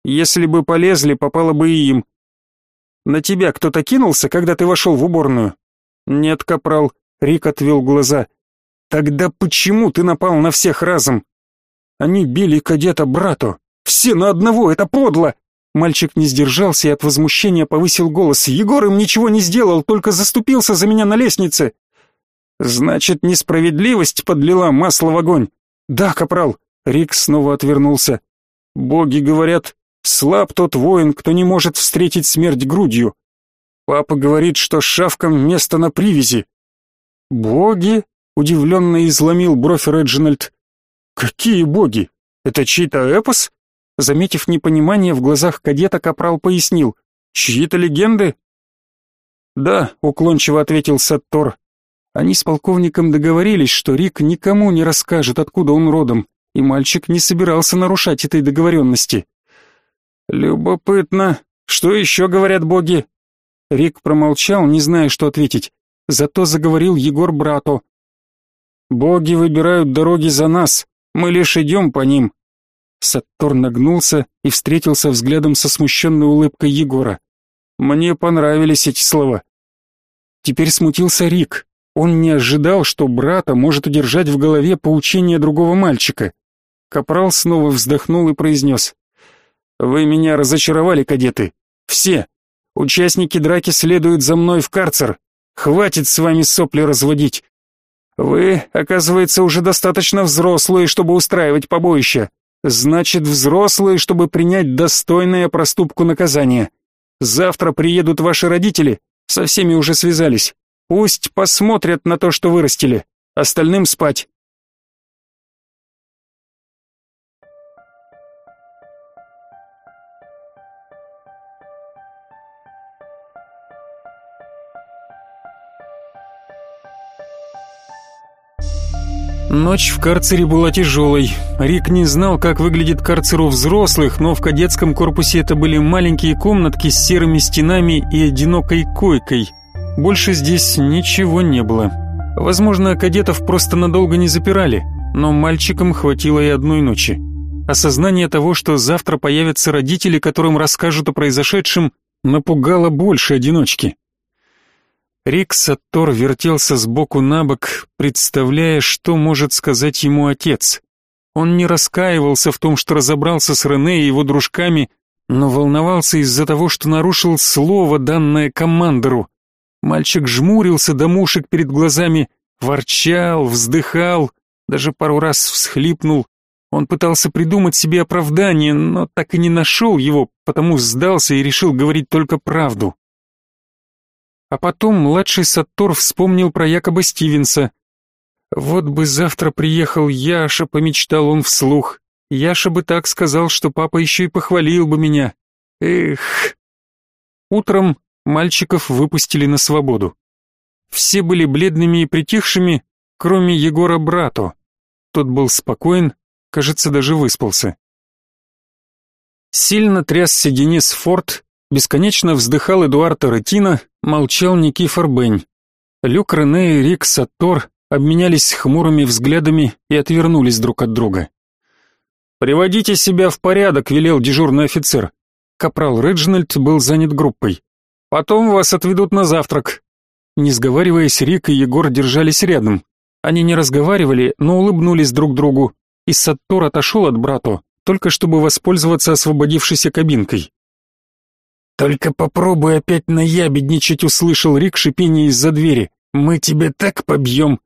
если бы полезли, попало бы и им. На тебя кто-то кинулся, когда ты вошел в уборную? Нет, капрал, Рик отвел глаза. Тогда почему ты напал на всех разом? Они били кадета брату. Все на одного, это подло. Мальчик не сдержался и от возмущения повысил голос. Егор им ничего не сделал, только заступился за меня на лестнице. Значит, несправедливость подлила масло в огонь. Да, капрал. Рик снова отвернулся. Боги говорят, слаб тот воин, кто не может встретить смерть грудью. Папа говорит, что шавкам место на привязи. Боги? Удивленно изломил бровь Реджинальд. «Какие боги? Это чей-то эпос?» Заметив непонимание в глазах кадета, Капрал пояснил. «Чьи-то легенды?» «Да», — уклончиво ответил Саттор. Они с полковником договорились, что Рик никому не расскажет, откуда он родом, и мальчик не собирался нарушать этой договоренности. «Любопытно. Что еще говорят боги?» Рик промолчал, не зная, что ответить. Зато заговорил Егор брату. Боги выбирают дороги за нас, мы лишь идем по ним. Саттор нагнулся и встретился взглядом со смущенной улыбкой Егора. Мне понравились эти слова. Теперь смутился Рик. Он не ожидал, что брата может удержать в голове поучение другого мальчика. Капрал снова вздохнул и произнес. «Вы меня разочаровали, кадеты. Все. Участники драки следуют за мной в карцер. Хватит с вами сопли разводить. Вы, оказывается, уже достаточно взрослые, чтобы устраивать побоище. Значит, взрослые, чтобы принять достойное проступку наказание. Завтра приедут ваши родители, со всеми уже связались. Пусть посмотрят на то, что вырастили. Остальным спать. Ночь в карцере была тяжелой. Рик не знал, как выглядит карцер у взрослых, но в кадетском корпусе это были маленькие комнатки с серыми стенами и одинокой койкой. Больше здесь ничего не было. Возможно, кадетов просто надолго не запирали, но мальчикам хватило и одной ночи. Осознание того, что завтра появятся родители, которым расскажут о произошедшем, напугало больше одиночки. Рик Саттор вертелся сбоку на бок, представляя, что может сказать ему отец. Он не раскаивался в том, что разобрался с Рене и его дружками, но волновался из-за того, что нарушил слово, данное командору. Мальчик жмурился до мушек перед глазами, ворчал, вздыхал, даже пару раз всхлипнул. Он пытался придумать себе оправдание, но так и не нашел его, потому сдался и решил говорить только правду. А потом младший Саттор вспомнил про якобы Стивенса. «Вот бы завтра приехал Яша», — помечтал он вслух. «Яша бы так сказал, что папа еще и похвалил бы меня. Эх!» Утром мальчиков выпустили на свободу. Все были бледными и притихшими, кроме Егора Брато. Тот был спокоен, кажется, даже выспался. Сильно трясся Денис Форд, бесконечно вздыхал Эдуард Аретино, молчал Никифор Бень. Люк Рене и Рик Саттор обменялись хмурыми взглядами и отвернулись друг от друга. «Приводите себя в порядок», — велел дежурный офицер. Капрал Реджинальд был занят группой. Потом вас отведут на завтрак. Не сговариваясь, Рик и Егор держались рядом. Они не разговаривали, но улыбнулись друг другу. И Саттор отошел от брату, только чтобы воспользоваться освободившейся кабинкой. «Только попробуй опять наябедничать», — услышал Рик шипение из-за двери. «Мы тебе так побьем!»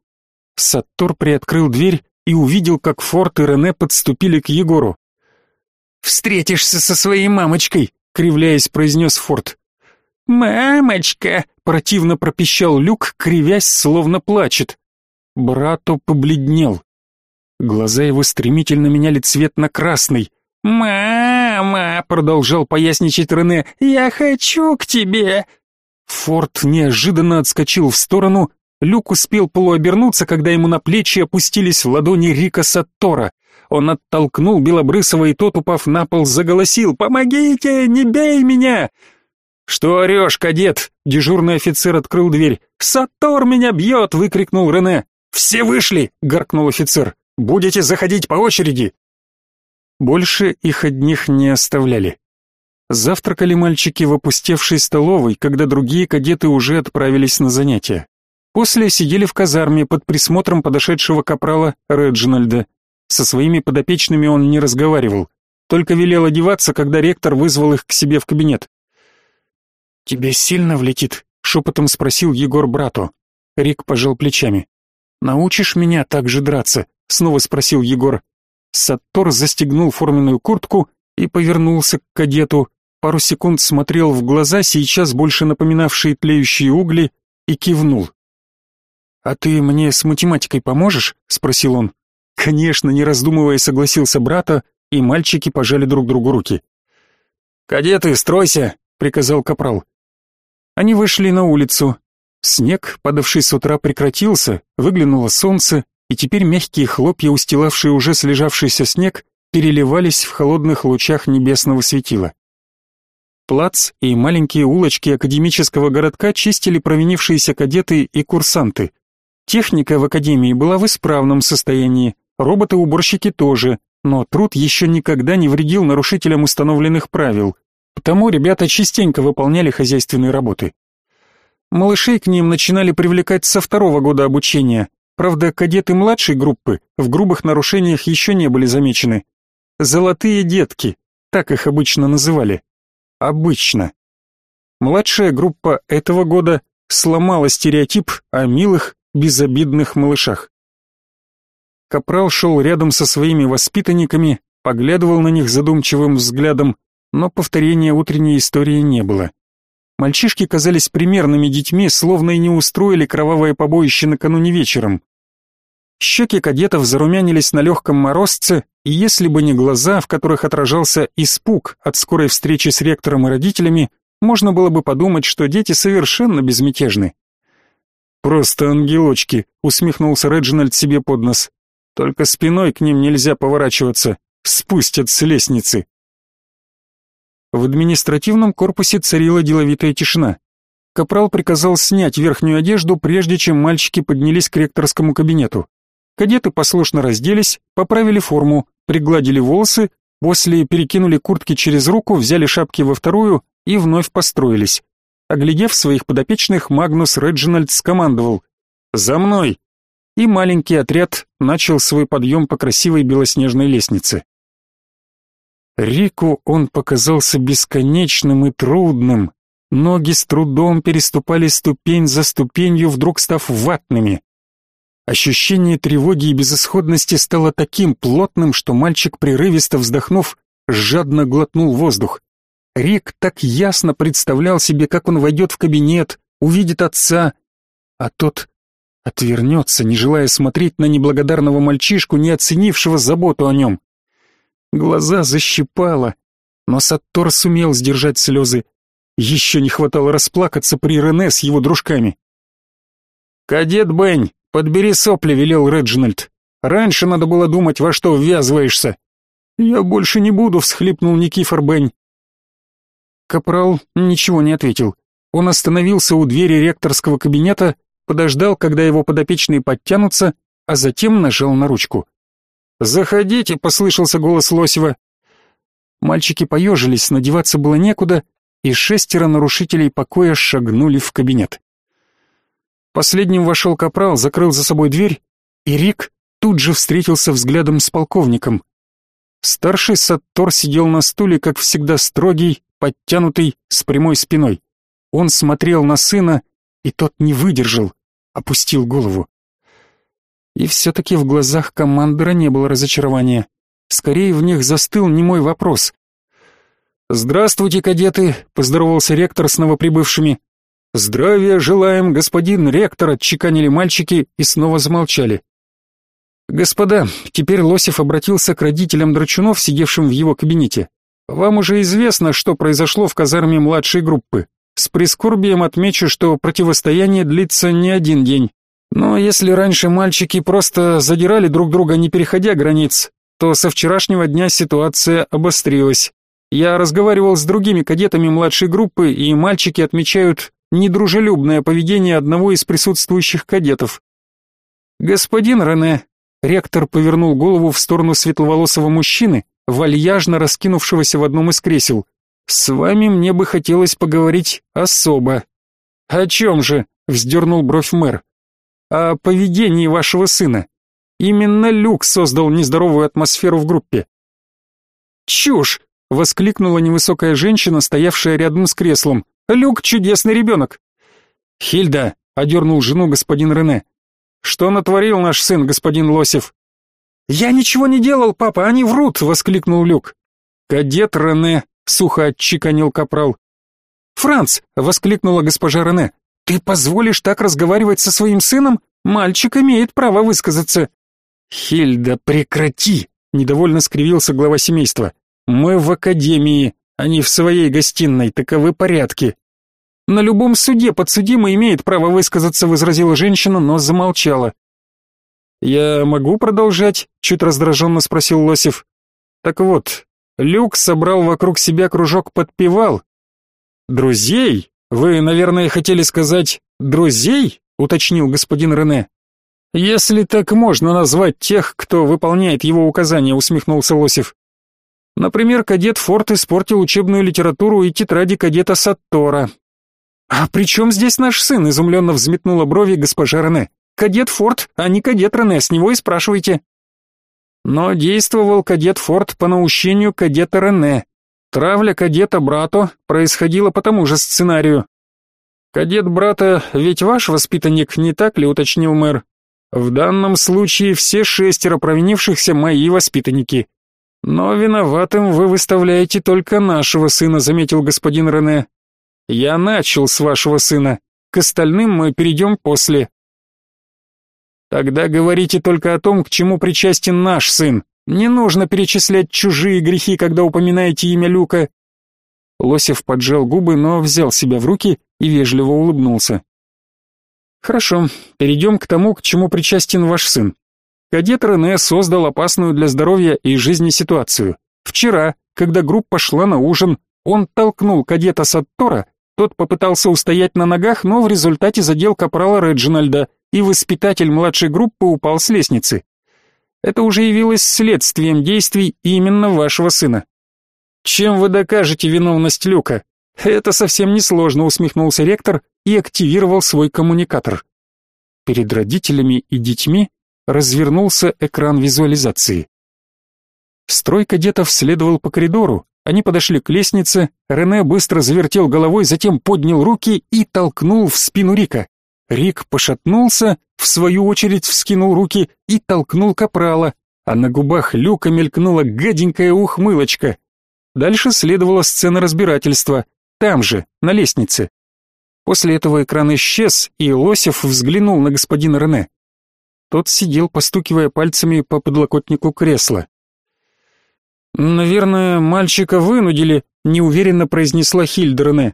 Саттор приоткрыл дверь и увидел, как Форд и Рене подступили к Егору. «Встретишься со своей мамочкой», — кривляясь, произнес Форд. «Мамочка!» — противно пропищал Люк, кривясь, словно плачет. Брату побледнел. Глаза его стремительно меняли цвет на красный. «Мама!» — продолжал поясничать Рене. «Я хочу к тебе!» Форд неожиданно отскочил в сторону. Люк успел полуобернуться, когда ему на плечи опустились ладони Рика Саттора. Он оттолкнул Белобрысова, и тот, упав на пол, заголосил «Помогите! Не бей меня!» «Что орешь, кадет?» Дежурный офицер открыл дверь. «Сатор меня бьет!» — выкрикнул Рене. «Все вышли!» — гаркнул офицер. «Будете заходить по очереди!» Больше их одних не оставляли. Завтракали мальчики в опустевшей столовой, когда другие кадеты уже отправились на занятия. После сидели в казарме под присмотром подошедшего капрала Реджинальда. Со своими подопечными он не разговаривал, только велел одеваться, когда ректор вызвал их к себе в кабинет. «Тебе сильно влетит?» — шепотом спросил Егор брату. Рик пожал плечами. «Научишь меня так же драться?» — снова спросил Егор. Саттор застегнул форменную куртку и повернулся к кадету, пару секунд смотрел в глаза, сейчас больше напоминавшие тлеющие угли, и кивнул. «А ты мне с математикой поможешь?» — спросил он. Конечно, не раздумывая, согласился брата, и мальчики пожали друг другу руки. «Кадеты, стройся!» — приказал капрал. Они вышли на улицу. Снег, падавший с утра, прекратился, выглянуло солнце, и теперь мягкие хлопья, устилавшие уже слежавшийся снег, переливались в холодных лучах небесного светила. Плац и маленькие улочки академического городка чистили провинившиеся кадеты и курсанты. Техника в академии была в исправном состоянии, роботы-уборщики тоже, но труд еще никогда не вредил нарушителям установленных правил. Потому ребята частенько выполняли хозяйственные работы. Малышей к ним начинали привлекать со второго года обучения. Правда, кадеты младшей группы в грубых нарушениях еще не были замечены. «Золотые детки», так их обычно называли. Обычно. Младшая группа этого года сломала стереотип о милых, безобидных малышах. Капрал шел рядом со своими воспитанниками, поглядывал на них задумчивым взглядом, но повторения утренней истории не было. Мальчишки казались примерными детьми, словно и не устроили кровавое побоище накануне вечером. Щеки кадетов зарумянились на легком морозце, и если бы не глаза, в которых отражался испуг от скорой встречи с ректором и родителями, можно было бы подумать, что дети совершенно безмятежны. «Просто ангелочки», — усмехнулся Реджинальд себе под нос. «Только спиной к ним нельзя поворачиваться, спустят с лестницы». В административном корпусе царила деловитая тишина. Капрал приказал снять верхнюю одежду, прежде чем мальчики поднялись к ректорскому кабинету. Кадеты послушно разделись, поправили форму, пригладили волосы, после перекинули куртки через руку, взяли шапки во вторую и вновь построились. Оглядев своих подопечных, Магнус Реджинальд скомандовал «За мной!» и маленький отряд начал свой подъем по красивой белоснежной лестнице. Рику он показался бесконечным и трудным. Ноги с трудом переступали ступень за ступенью, вдруг став ватными. Ощущение тревоги и безысходности стало таким плотным, что мальчик, прерывисто вздохнув, жадно глотнул воздух. Рик так ясно представлял себе, как он войдет в кабинет, увидит отца, а тот отвернется, не желая смотреть на неблагодарного мальчишку, не оценившего заботу о нем. Глаза защипало, но Саттор сумел сдержать слезы. Еще не хватало расплакаться при Рене с его дружками. «Кадет Бэнь, подбери сопли», — велел Реджинальд. «Раньше надо было думать, во что ввязываешься». «Я больше не буду», — всхлипнул Никифор Бэнь. Капрал ничего не ответил. Он остановился у двери ректорского кабинета, подождал, когда его подопечные подтянутся, а затем нажал на ручку. «Заходите», — послышался голос Лосева. Мальчики поежились, надеваться было некуда, и шестеро нарушителей покоя шагнули в кабинет. Последним вошел капрал, закрыл за собой дверь, и Рик тут же встретился взглядом с полковником. Старший Саттор сидел на стуле, как всегда строгий, подтянутый, с прямой спиной. Он смотрел на сына, и тот не выдержал, опустил голову. И все-таки в глазах командора не было разочарования. Скорее в них застыл немой вопрос. «Здравствуйте, кадеты!» — поздоровался ректор с новоприбывшими. «Здравия желаем, господин ректор!» — отчеканили мальчики и снова замолчали. «Господа, теперь Лосев обратился к родителям Драчунов, сидевшим в его кабинете. Вам уже известно, что произошло в казарме младшей группы. С прискорбием отмечу, что противостояние длится не один день. Но если раньше мальчики просто задирали друг друга, не переходя границ, то со вчерашнего дня ситуация обострилась. Я разговаривал с другими кадетами младшей группы, и мальчики отмечают недружелюбное поведение одного из присутствующих кадетов. Господин Рене, ректор повернул голову в сторону светловолосого мужчины, вальяжно раскинувшегося в одном из кресел. С вами мне бы хотелось поговорить особо. О чем же? вздернул бровь мэр о поведении вашего сына. Именно Люк создал нездоровую атмосферу в группе. Чушь! воскликнула невысокая женщина, стоявшая рядом с креслом. Люк чудесный ребенок!» Хильда одернул жену господин Рене. Что натворил наш сын, господин Лосев? Я ничего не делал, папа, они врут, воскликнул Люк. Кадет Рене сухо отчеканил капрал. Франц, воскликнула госпожа Рене. Ты позволишь так разговаривать со своим сыном? Мальчик имеет право высказаться. Хильда, прекрати, недовольно скривился глава семейства. Мы в академии, а не в своей гостиной, таковы порядки. На любом суде подсудимый имеет право высказаться, возразила женщина, но замолчала. Я могу продолжать? чуть раздраженно спросил Лосев. Так вот, Люк собрал вокруг себя кружок подпевал. Друзей? Вы, наверное, хотели сказать «друзей», уточнил господин Рене. Если так можно назвать тех, кто выполняет его указания, усмехнулся Лосев. Например, кадет Форт испортил учебную литературу и тетради кадета Саттора. «А при чем здесь наш сын?» — изумленно взметнула брови госпожа Рене. «Кадет Форд, а не кадет Рене, с него и спрашивайте». Но действовал кадет Форд по наущению кадета Рене. Травля кадета Брато происходила по тому же сценарию. «Кадет брата ведь ваш воспитанник, не так ли?» — уточнил мэр. «В данном случае все шестеро провинившихся мои воспитанники. Но виноватым вы выставляете только нашего сына», — заметил господин Рене. «Я начал с вашего сына. К остальным мы перейдем после». «Тогда говорите только о том, к чему причастен наш сын. Не нужно перечислять чужие грехи, когда упоминаете имя Люка». Лосев поджал губы, но взял себя в руки и вежливо улыбнулся. Хорошо, перейдем к тому, к чему причастен ваш сын. Кадет Рене создал опасную для здоровья и жизни ситуацию. Вчера, когда группа шла на ужин, он толкнул кадета Саттора, тот попытался устоять на ногах, но в результате задел капрала Реджинальда, и воспитатель младшей группы упал с лестницы. Это уже явилось следствием действий именно вашего сына. Чем вы докажете виновность Люка? Это совсем несложно, усмехнулся ректор и активировал свой коммуникатор. Перед родителями и детьми развернулся экран визуализации. Строй кадетов следовал по коридору, они подошли к лестнице, Рене быстро завертел головой, затем поднял руки и толкнул в спину Рика. Рик пошатнулся, в свою очередь вскинул руки и толкнул капрала, а на губах Люка мелькнула гаденькая ухмылочка. Дальше следовала сцена разбирательства. Там же, на лестнице. После этого экран исчез, и Лосев взглянул на господина Рене. Тот сидел, постукивая пальцами по подлокотнику кресла. «Наверное, мальчика вынудили», — неуверенно произнесла Хильда Рене.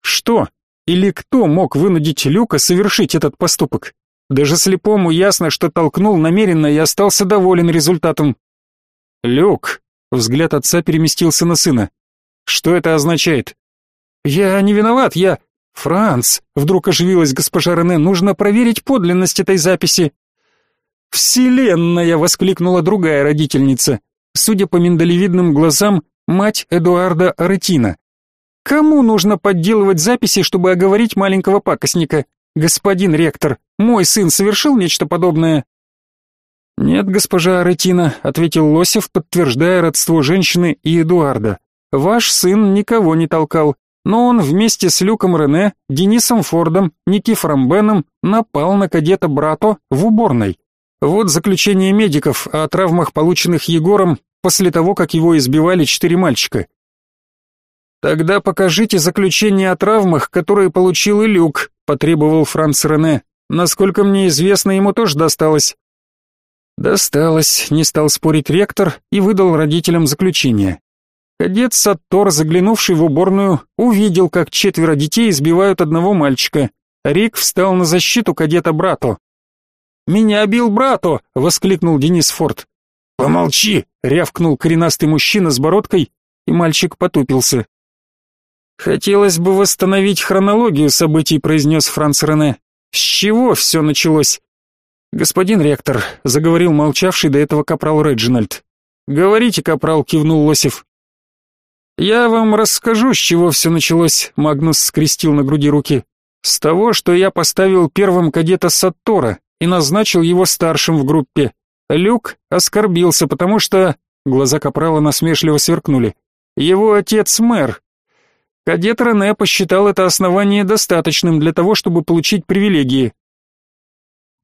«Что? Или кто мог вынудить Люка совершить этот поступок? Даже слепому ясно, что толкнул намеренно и остался доволен результатом». «Люк», — взгляд отца переместился на сына. «Что это означает?» «Я не виноват, я...» «Франц!» — вдруг оживилась госпожа Рене. «Нужно проверить подлинность этой записи». «Вселенная!» — воскликнула другая родительница. Судя по миндалевидным глазам, мать Эдуарда Аретина. «Кому нужно подделывать записи, чтобы оговорить маленького пакостника? Господин ректор, мой сын совершил нечто подобное?» «Нет, госпожа Аретина», — ответил Лосев, подтверждая родство женщины и Эдуарда. «Ваш сын никого не толкал но он вместе с Люком Рене, Денисом Фордом, Никифором Беном напал на кадета Брато в уборной. Вот заключение медиков о травмах, полученных Егором после того, как его избивали четыре мальчика. Тогда покажите заключение о травмах, которые получил и Люк, потребовал Франц Рене. Насколько мне известно, ему тоже досталось. Досталось, не стал спорить ректор и выдал родителям заключение. Кадет Саттор, заглянувший в уборную, увидел, как четверо детей избивают одного мальчика. Рик встал на защиту кадета Брато. «Меня бил Брато!» — воскликнул Денис Форд. «Помолчи!» — рявкнул коренастый мужчина с бородкой, и мальчик потупился. «Хотелось бы восстановить хронологию событий», — произнес Франц Рене. «С чего все началось?» «Господин ректор», — заговорил молчавший до этого капрал Реджинальд. «Говорите, капрал», — кивнул Лосев. «Я вам расскажу, с чего все началось», — Магнус скрестил на груди руки. «С того, что я поставил первым кадета Саттора и назначил его старшим в группе. Люк оскорбился, потому что...» Глаза Капрала насмешливо сверкнули. «Его отец мэр. Кадет Рене посчитал это основание достаточным для того, чтобы получить привилегии».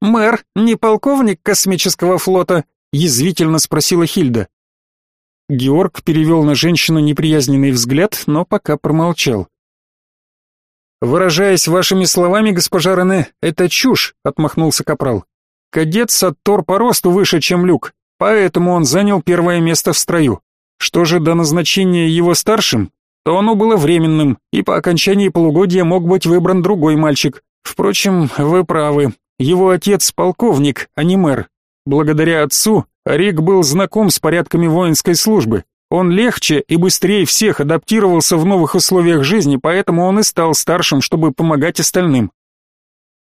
«Мэр, не полковник космического флота?» — язвительно спросила Хильда. Георг перевел на женщину неприязненный взгляд, но пока промолчал. «Выражаясь вашими словами, госпожа Рене, это чушь», — отмахнулся Капрал. «Кадет Саттор по росту выше, чем Люк, поэтому он занял первое место в строю. Что же до назначения его старшим, то оно было временным, и по окончании полугодия мог быть выбран другой мальчик. Впрочем, вы правы, его отец полковник, а не мэр. Благодаря отцу Рик был знаком с порядками воинской службы. Он легче и быстрее всех адаптировался в новых условиях жизни, поэтому он и стал старшим, чтобы помогать остальным.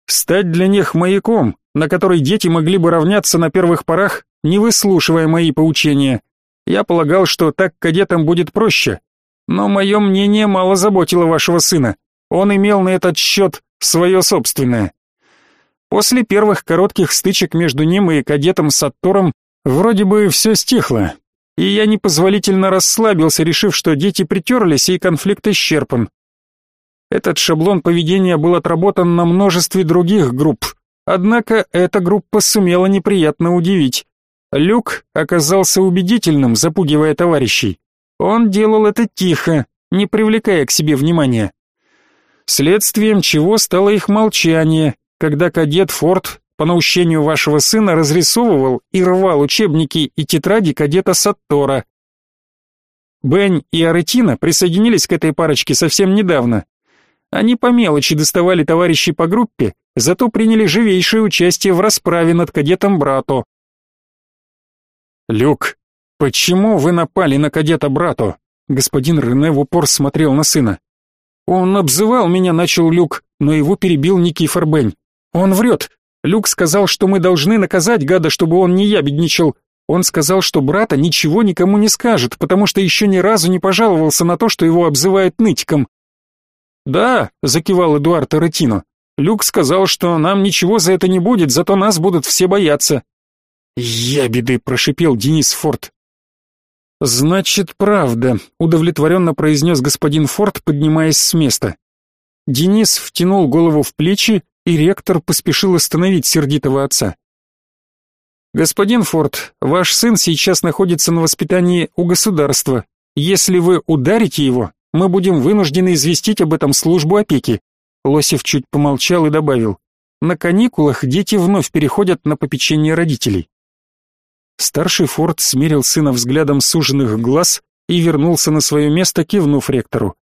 Стать для них маяком, на который дети могли бы равняться на первых порах, не выслушивая мои поучения. Я полагал, что так кадетам будет проще. Но мое мнение мало заботило вашего сына. Он имел на этот счет свое собственное. После первых коротких стычек между ним и кадетом Саттором вроде бы все стихло, и я непозволительно расслабился, решив, что дети притерлись и конфликт исчерпан. Этот шаблон поведения был отработан на множестве других групп, однако эта группа сумела неприятно удивить. Люк оказался убедительным, запугивая товарищей. Он делал это тихо, не привлекая к себе внимания. Следствием чего стало их молчание, когда кадет Форд по наущению вашего сына разрисовывал и рвал учебники и тетради кадета Саттора. Бен и Аретина присоединились к этой парочке совсем недавно. Они по мелочи доставали товарищей по группе, зато приняли живейшее участие в расправе над кадетом Брато. «Люк, почему вы напали на кадета Брато?» Господин Рене в упор смотрел на сына. «Он обзывал меня», — начал Люк, но его перебил Никифор Бень. «Он врет. Люк сказал, что мы должны наказать гада, чтобы он не ябедничал. Он сказал, что брата ничего никому не скажет, потому что еще ни разу не пожаловался на то, что его обзывают нытиком». «Да», — закивал Эдуард Аретино. «Люк сказал, что нам ничего за это не будет, зато нас будут все бояться». «Ябеды», — прошипел Денис Форд. «Значит, правда», — удовлетворенно произнес господин Форд, поднимаясь с места. Денис втянул голову в плечи, и ректор поспешил остановить сердитого отца. «Господин Форд, ваш сын сейчас находится на воспитании у государства. Если вы ударите его, мы будем вынуждены известить об этом службу опеки». Лосев чуть помолчал и добавил. «На каникулах дети вновь переходят на попечение родителей». Старший Форд смерил сына взглядом суженных глаз и вернулся на свое место, кивнув ректору.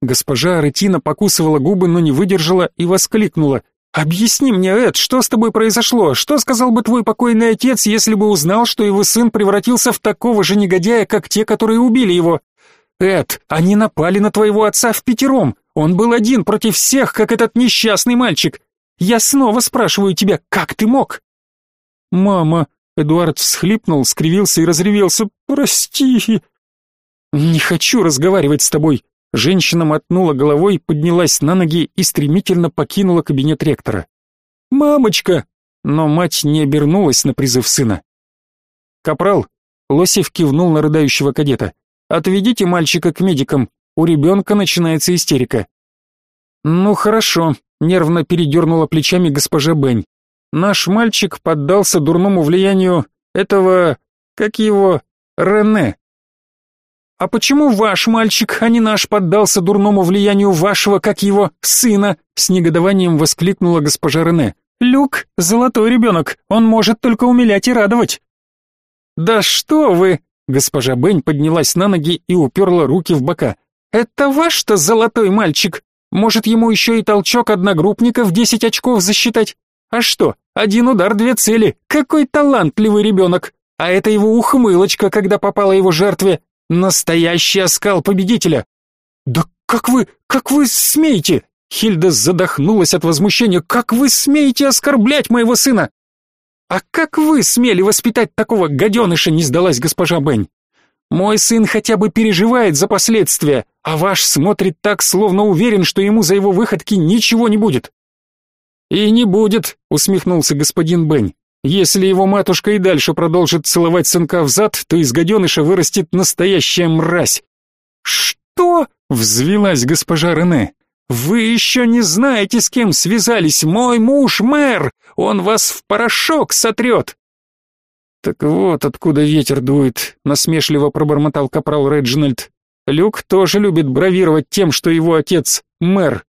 Госпожа Аретина покусывала губы, но не выдержала и воскликнула. «Объясни мне, Эд, что с тобой произошло? Что сказал бы твой покойный отец, если бы узнал, что его сын превратился в такого же негодяя, как те, которые убили его? Эд, они напали на твоего отца в пятером. Он был один против всех, как этот несчастный мальчик. Я снова спрашиваю тебя, как ты мог?» «Мама», Эдуард всхлипнул, скривился и разревелся. «Прости!» «Не хочу разговаривать с тобой!» Женщина мотнула головой, поднялась на ноги и стремительно покинула кабинет ректора. «Мамочка!» Но мать не обернулась на призыв сына. «Капрал!» Лосев кивнул на рыдающего кадета. «Отведите мальчика к медикам, у ребенка начинается истерика». «Ну хорошо», — нервно передернула плечами госпожа Бень. Наш мальчик поддался дурному влиянию этого, как его, Рене. А почему ваш мальчик, а не наш, поддался дурному влиянию вашего, как его, сына? С негодованием воскликнула госпожа Рене. Люк, золотой ребенок, он может только умилять и радовать. Да что вы! Госпожа Бень поднялась на ноги и уперла руки в бока. Это ваш-то золотой мальчик? Может, ему еще и толчок одногруппника в десять очков засчитать? А что, один удар, две цели. Какой талантливый ребенок. А это его ухмылочка, когда попала его жертве. Настоящий оскал победителя. Да как вы, как вы смеете? Хильда задохнулась от возмущения. Как вы смеете оскорблять моего сына? А как вы смели воспитать такого гаденыша, не сдалась госпожа Бень. Мой сын хотя бы переживает за последствия, а ваш смотрит так, словно уверен, что ему за его выходки ничего не будет. «И не будет», — усмехнулся господин Бень. «Если его матушка и дальше продолжит целовать сынка в зад, то из гаденыша вырастет настоящая мразь». «Что?» — взвилась госпожа Рене. «Вы еще не знаете, с кем связались. Мой муж мэр! Он вас в порошок сотрет!» «Так вот откуда ветер дует», — насмешливо пробормотал капрал Реджинальд. «Люк тоже любит бравировать тем, что его отец — мэр.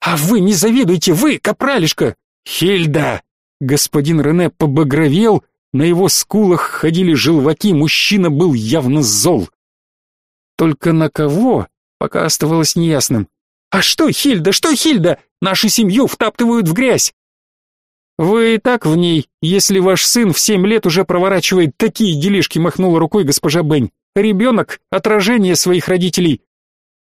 «А вы не завидуйте, вы, капралишка!» «Хильда!» Господин Рене побагровел, на его скулах ходили желваки, мужчина был явно зол. Только на кого, пока оставалось неясным. «А что, Хильда, что, Хильда? Нашу семью втаптывают в грязь!» «Вы и так в ней, если ваш сын в семь лет уже проворачивает такие делишки», махнула рукой госпожа Бень. «Ребенок — отражение своих родителей».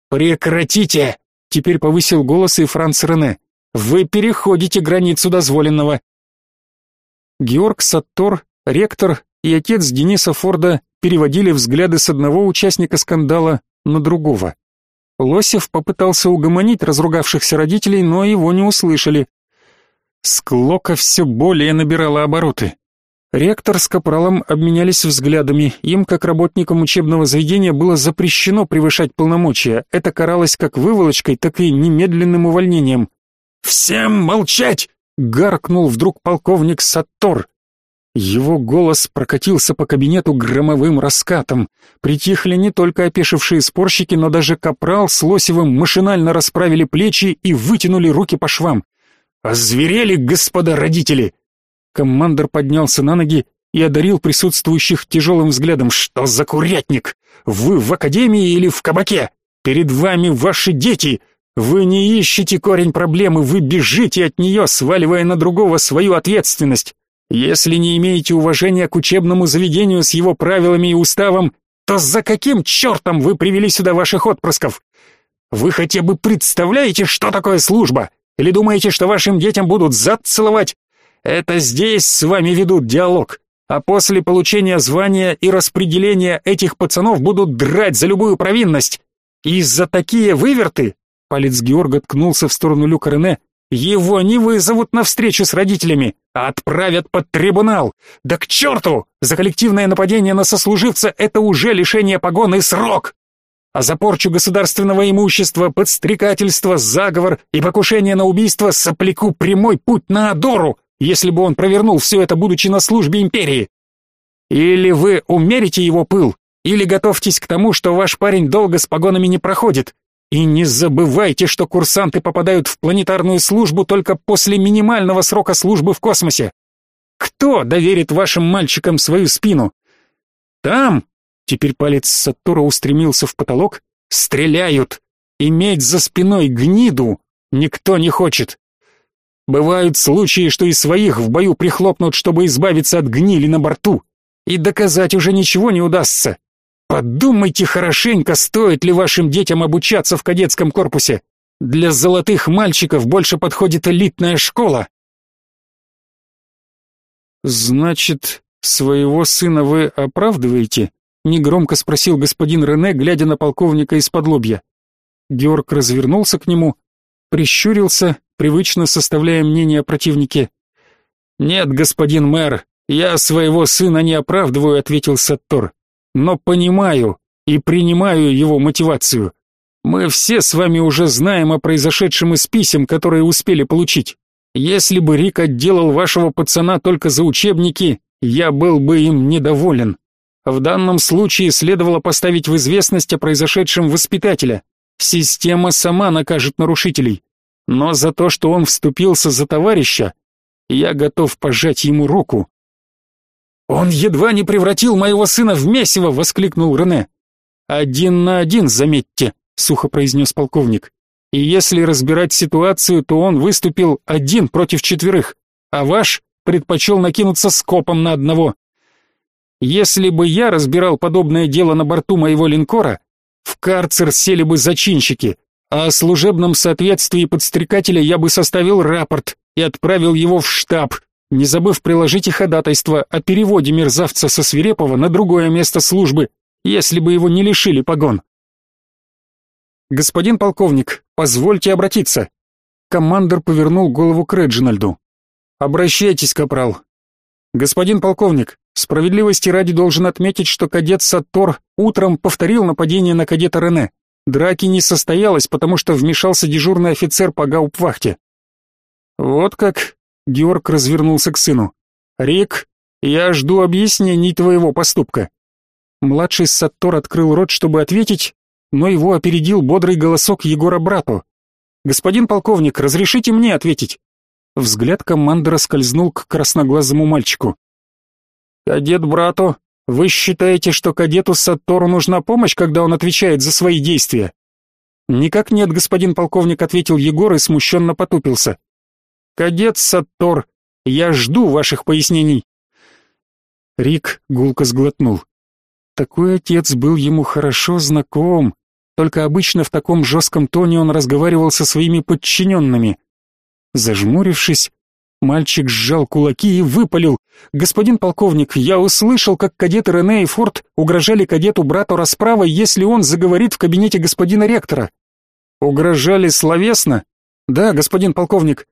«Прекратите!» Теперь повысил голос и Франц Рене. «Вы переходите границу дозволенного!» Георг Саттор, ректор и отец Дениса Форда переводили взгляды с одного участника скандала на другого. Лосев попытался угомонить разругавшихся родителей, но его не услышали. Склока все более набирала обороты. Ректор с капралом обменялись взглядами. Им, как работникам учебного заведения, было запрещено превышать полномочия. Это каралось как выволочкой, так и немедленным увольнением. «Всем молчать!» — гаркнул вдруг полковник Саттор. Его голос прокатился по кабинету громовым раскатом. Притихли не только опешившие спорщики, но даже капрал с Лосевым машинально расправили плечи и вытянули руки по швам. «Озверели, господа родители!» Командор поднялся на ноги и одарил присутствующих тяжелым взглядом. «Что за курятник? Вы в академии или в кабаке? Перед вами ваши дети! Вы не ищете корень проблемы, вы бежите от нее, сваливая на другого свою ответственность!» Если не имеете уважения к учебному заведению с его правилами и уставом, то за каким чертом вы привели сюда ваших отпрысков? Вы хотя бы представляете, что такое служба? Или думаете, что вашим детям будут зад целовать? Это здесь с вами ведут диалог, а после получения звания и распределения этих пацанов будут драть за любую провинность. И за такие выверты, палец Георга ткнулся в сторону Люка Рене, его не вызовут на встречу с родителями, а отправят под трибунал. Да к черту! За коллективное нападение на сослуживца это уже лишение погон и срок. А за порчу государственного имущества, подстрекательство, заговор и покушение на убийство сопляку прямой путь на Адору, если бы он провернул все это, будучи на службе империи. Или вы умерите его пыл, или готовьтесь к тому, что ваш парень долго с погонами не проходит, и не забывайте, что курсанты попадают в планетарную службу только после минимального срока службы в космосе. Кто доверит вашим мальчикам свою спину? Там, теперь палец Сатура устремился в потолок, стреляют. Иметь за спиной гниду никто не хочет. Бывают случаи, что и своих в бою прихлопнут, чтобы избавиться от гнили на борту. И доказать уже ничего не удастся. Подумайте хорошенько, стоит ли вашим детям обучаться в кадетском корпусе. Для золотых мальчиков больше подходит элитная школа. Значит, своего сына вы оправдываете? негромко спросил господин Рене, глядя на полковника из-под лобья. Георг развернулся к нему, прищурился, привычно составляя мнение о противнике. Нет, господин мэр, я своего сына не оправдываю, ответил Саттор но понимаю и принимаю его мотивацию. Мы все с вами уже знаем о произошедшем из писем, которые успели получить. Если бы Рик отделал вашего пацана только за учебники, я был бы им недоволен. В данном случае следовало поставить в известность о произошедшем воспитателя. Система сама накажет нарушителей. Но за то, что он вступился за товарища, я готов пожать ему руку. «Он едва не превратил моего сына в месиво!» — воскликнул Рене. «Один на один, заметьте», — сухо произнес полковник. «И если разбирать ситуацию, то он выступил один против четверых, а ваш предпочел накинуться скопом на одного. Если бы я разбирал подобное дело на борту моего линкора, в карцер сели бы зачинщики, а о служебном соответствии подстрекателя я бы составил рапорт и отправил его в штаб, не забыв приложить и ходатайство о переводе мерзавца со Свирепова на другое место службы, если бы его не лишили погон. Господин полковник, позвольте обратиться. Командор повернул голову к Реджинальду. Обращайтесь, капрал. Господин полковник, справедливости ради должен отметить, что кадет Саттор утром повторил нападение на кадета Рене. Драки не состоялось, потому что вмешался дежурный офицер по гауптвахте. Вот как, Георг развернулся к сыну. «Рик, я жду объяснений твоего поступка». Младший Саттор открыл рот, чтобы ответить, но его опередил бодрый голосок Егора брату. «Господин полковник, разрешите мне ответить?» Взгляд командора скользнул к красноглазому мальчику. «Кадет брату, вы считаете, что кадету Саттору нужна помощь, когда он отвечает за свои действия?» «Никак нет, господин полковник», — ответил Егор и смущенно потупился. Кадет Саттор, я жду ваших пояснений. Рик гулко сглотнул. Такой отец был ему хорошо знаком, только обычно в таком жестком тоне он разговаривал со своими подчиненными. Зажмурившись, мальчик сжал кулаки и выпалил. «Господин полковник, я услышал, как кадеты Рене и Форд угрожали кадету брату расправой, если он заговорит в кабинете господина ректора. Угрожали словесно? Да, господин полковник.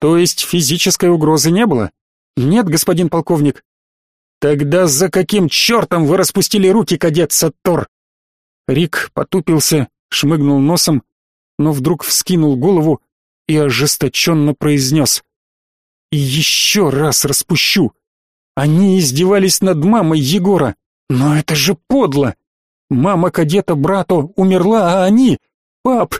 То есть физической угрозы не было? Нет, господин полковник. Тогда за каким чертом вы распустили руки, кадет Саттор? Рик потупился, шмыгнул носом, но вдруг вскинул голову и ожесточенно произнес. «И еще раз распущу! Они издевались над мамой Егора, но это же подло! Мама кадета брату умерла, а они... Пап,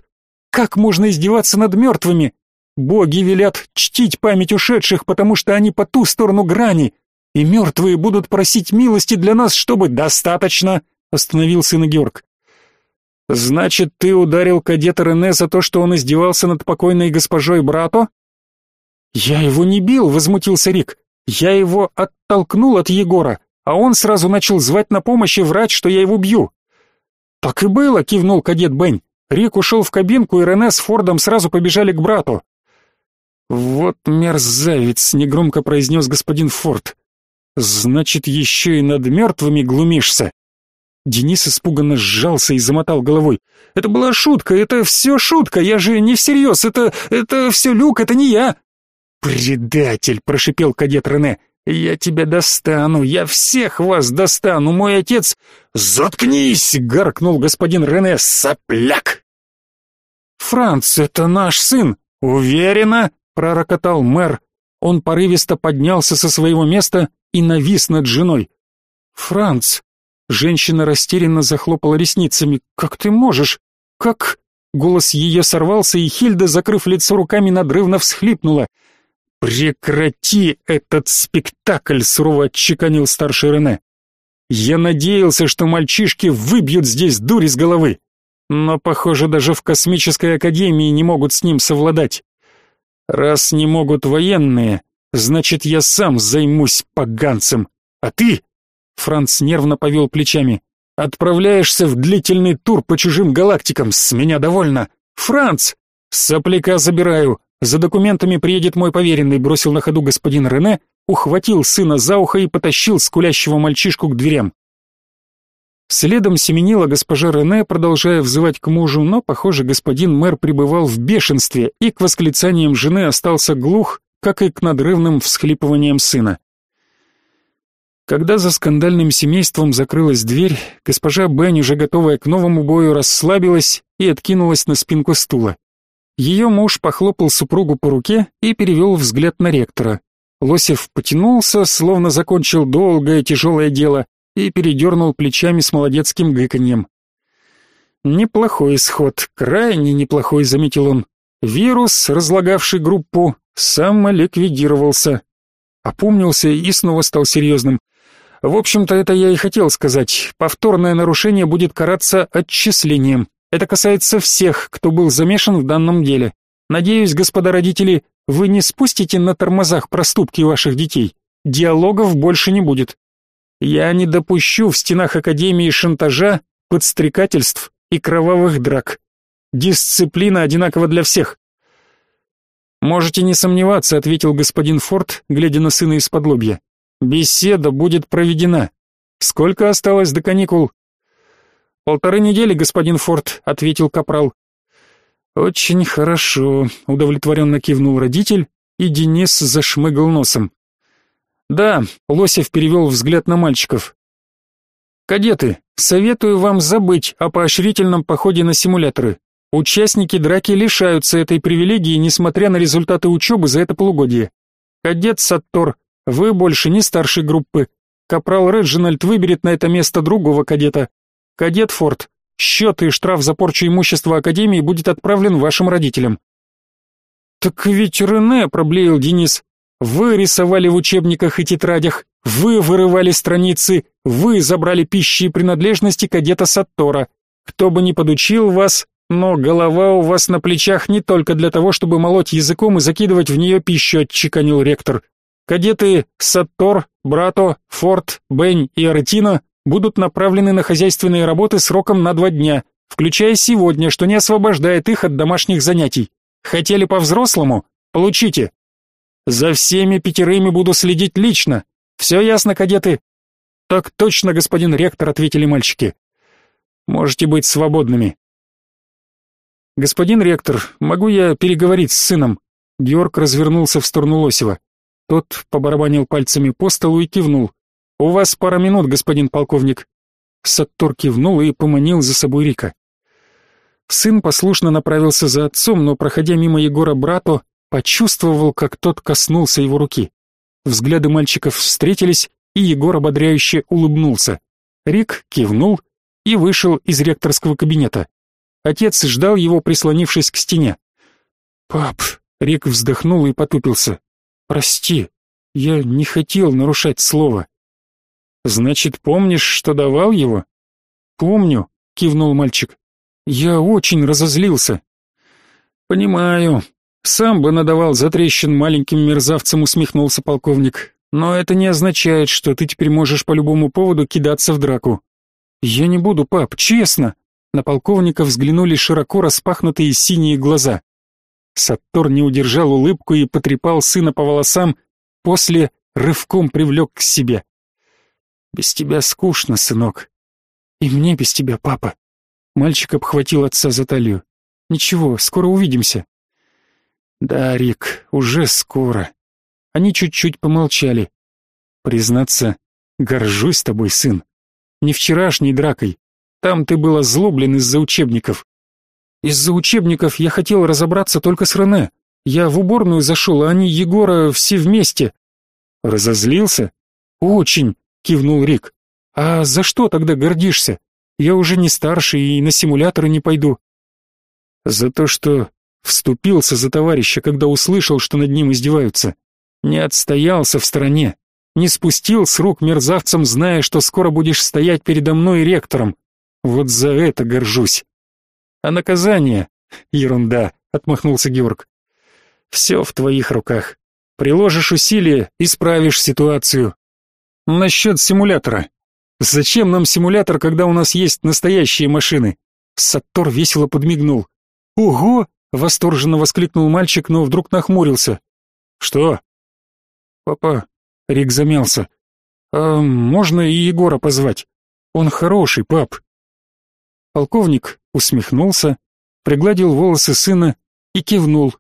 как можно издеваться над мертвыми? Боги велят чтить память ушедших, потому что они по ту сторону грани, и мертвые будут просить милости для нас, чтобы... Достаточно!» — остановил сына Георг. «Значит, ты ударил кадета Рене за то, что он издевался над покойной госпожой Брато?» «Я его не бил», — возмутился Рик. «Я его оттолкнул от Егора, а он сразу начал звать на помощь и врать, что я его бью. «Так и было», — кивнул кадет Бень. Рик ушел в кабинку, и Рене с Фордом сразу побежали к брату. «Вот мерзавец», — негромко произнес господин Форд. «Значит, еще и над мертвыми глумишься?» Денис испуганно сжался и замотал головой. «Это была шутка, это все шутка, я же не всерьез, это... это все Люк, это не я!» «Предатель!» — прошипел кадет Рене. Я тебя достану, я всех вас достану, мой отец... Заткнись, гаркнул господин Рене, сопляк. Франц, это наш сын, уверенно, пророкотал мэр. Он порывисто поднялся со своего места и навис над женой. Франц, женщина растерянно захлопала ресницами. Как ты можешь? Как? Голос ее сорвался, и Хильда, закрыв лицо руками, надрывно всхлипнула. «Прекрати этот спектакль!» — сурово отчеканил старший Рене. «Я надеялся, что мальчишки выбьют здесь дурь из головы, но, похоже, даже в космической академии не могут с ним совладать. Раз не могут военные, значит, я сам займусь поганцем. А ты...» — Франц нервно повел плечами. «Отправляешься в длительный тур по чужим галактикам, с меня довольно. Франц! Сопляка забираю, за документами приедет мой поверенный, бросил на ходу господин Рене, ухватил сына за ухо и потащил скулящего мальчишку к дверям. Следом семенила госпожа Рене, продолжая взывать к мужу, но, похоже, господин мэр пребывал в бешенстве и к восклицаниям жены остался глух, как и к надрывным всхлипываниям сына. Когда за скандальным семейством закрылась дверь, госпожа Бен, уже готовая к новому бою, расслабилась и откинулась на спинку стула. Ее муж похлопал супругу по руке и перевел взгляд на ректора. Лосев потянулся, словно закончил долгое тяжелое дело, и передернул плечами с молодецким гыканьем. «Неплохой исход, крайне неплохой», — заметил он. «Вирус, разлагавший группу, самоликвидировался». Опомнился и снова стал серьезным. «В общем-то, это я и хотел сказать. Повторное нарушение будет караться отчислением. Это касается всех, кто был замешан в данном деле. Надеюсь, господа родители, вы не спустите на тормозах проступки ваших детей. Диалогов больше не будет. Я не допущу в стенах академии шантажа, подстрекательств и кровавых драк. Дисциплина одинакова для всех. Можете не сомневаться, ответил господин Форд, глядя на сына из-под лобья. Беседа будет проведена. Сколько осталось до каникул? «Полторы недели, господин Форд», — ответил капрал. «Очень хорошо», — удовлетворенно кивнул родитель, и Денис зашмыгал носом. «Да», — Лосев перевел взгляд на мальчиков. «Кадеты, советую вам забыть о поощрительном походе на симуляторы. Участники драки лишаются этой привилегии, несмотря на результаты учебы за это полугодие. Кадет Саттор, вы больше не старшей группы. Капрал Реджинальд выберет на это место другого кадета. Кадет Форд, счет и штраф за порчу имущества Академии будет отправлен вашим родителям. Так ведь Рене, проблеял Денис, вы рисовали в учебниках и тетрадях, вы вырывали страницы, вы забрали пищи и принадлежности кадета Саттора. Кто бы ни подучил вас, но голова у вас на плечах не только для того, чтобы молоть языком и закидывать в нее пищу, отчеканил ректор. Кадеты Саттор, Брато, Форд, Бень и Артина будут направлены на хозяйственные работы сроком на два дня, включая сегодня, что не освобождает их от домашних занятий. Хотели по-взрослому? Получите. За всеми пятерыми буду следить лично. Все ясно, кадеты? Так точно, господин ректор, ответили мальчики. Можете быть свободными. Господин ректор, могу я переговорить с сыном? Георг развернулся в сторону Лосева. Тот побарабанил пальцами по столу и кивнул. У вас пара минут, господин полковник. Саттор кивнул и поманил за собой Рика. Сын послушно направился за отцом, но, проходя мимо Егора брату, почувствовал, как тот коснулся его руки. Взгляды мальчиков встретились, и Егор ободряюще улыбнулся. Рик кивнул и вышел из ректорского кабинета. Отец ждал его, прислонившись к стене. «Пап», — Рик вздохнул и потупился, — «прости, я не хотел нарушать слово». «Значит, помнишь, что давал его?» «Помню», — кивнул мальчик. «Я очень разозлился». «Понимаю. Сам бы надавал за трещин маленьким мерзавцам», — усмехнулся полковник. «Но это не означает, что ты теперь можешь по любому поводу кидаться в драку». «Я не буду, пап, честно». На полковника взглянули широко распахнутые синие глаза. Саттор не удержал улыбку и потрепал сына по волосам, после рывком привлек к себе. «Без тебя скучно, сынок. И мне без тебя, папа». Мальчик обхватил отца за талию. «Ничего, скоро увидимся». «Да, Рик, уже скоро». Они чуть-чуть помолчали. «Признаться, горжусь тобой, сын. Не вчерашней дракой, там ты был озлоблен из-за учебников. Из-за учебников я хотел разобраться только с Рене. Я в уборную зашел, а они Егора все вместе. Разозлился? Очень, кивнул Рик. А за что тогда гордишься? Я уже не старше и на симуляторы не пойду. За то, что вступился за товарища, когда услышал, что над ним издеваются. Не отстоялся в стороне, не спустил с рук мерзавцам, зная, что скоро будешь стоять передо мной ректором. Вот за это горжусь. А наказание? Ерунда, отмахнулся Георг. Все в твоих руках. Приложишь усилия, исправишь ситуацию. Насчет симулятора. Зачем нам симулятор, когда у нас есть настоящие машины? Саттор весело подмигнул. Ого! Восторженно воскликнул мальчик, но вдруг нахмурился. Что? Папа, Рик замялся. А можно и Егора позвать? Он хороший, пап. Полковник усмехнулся, пригладил волосы сына и кивнул.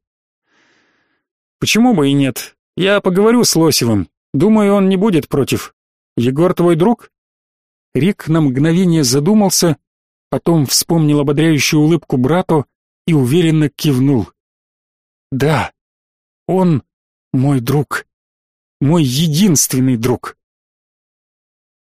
Почему бы и нет? Я поговорю с Лосевым. Думаю, он не будет против. Егор твой друг? Рик на мгновение задумался, потом вспомнил ободряющую улыбку брату и уверенно кивнул. Да, он мой друг, мой единственный друг.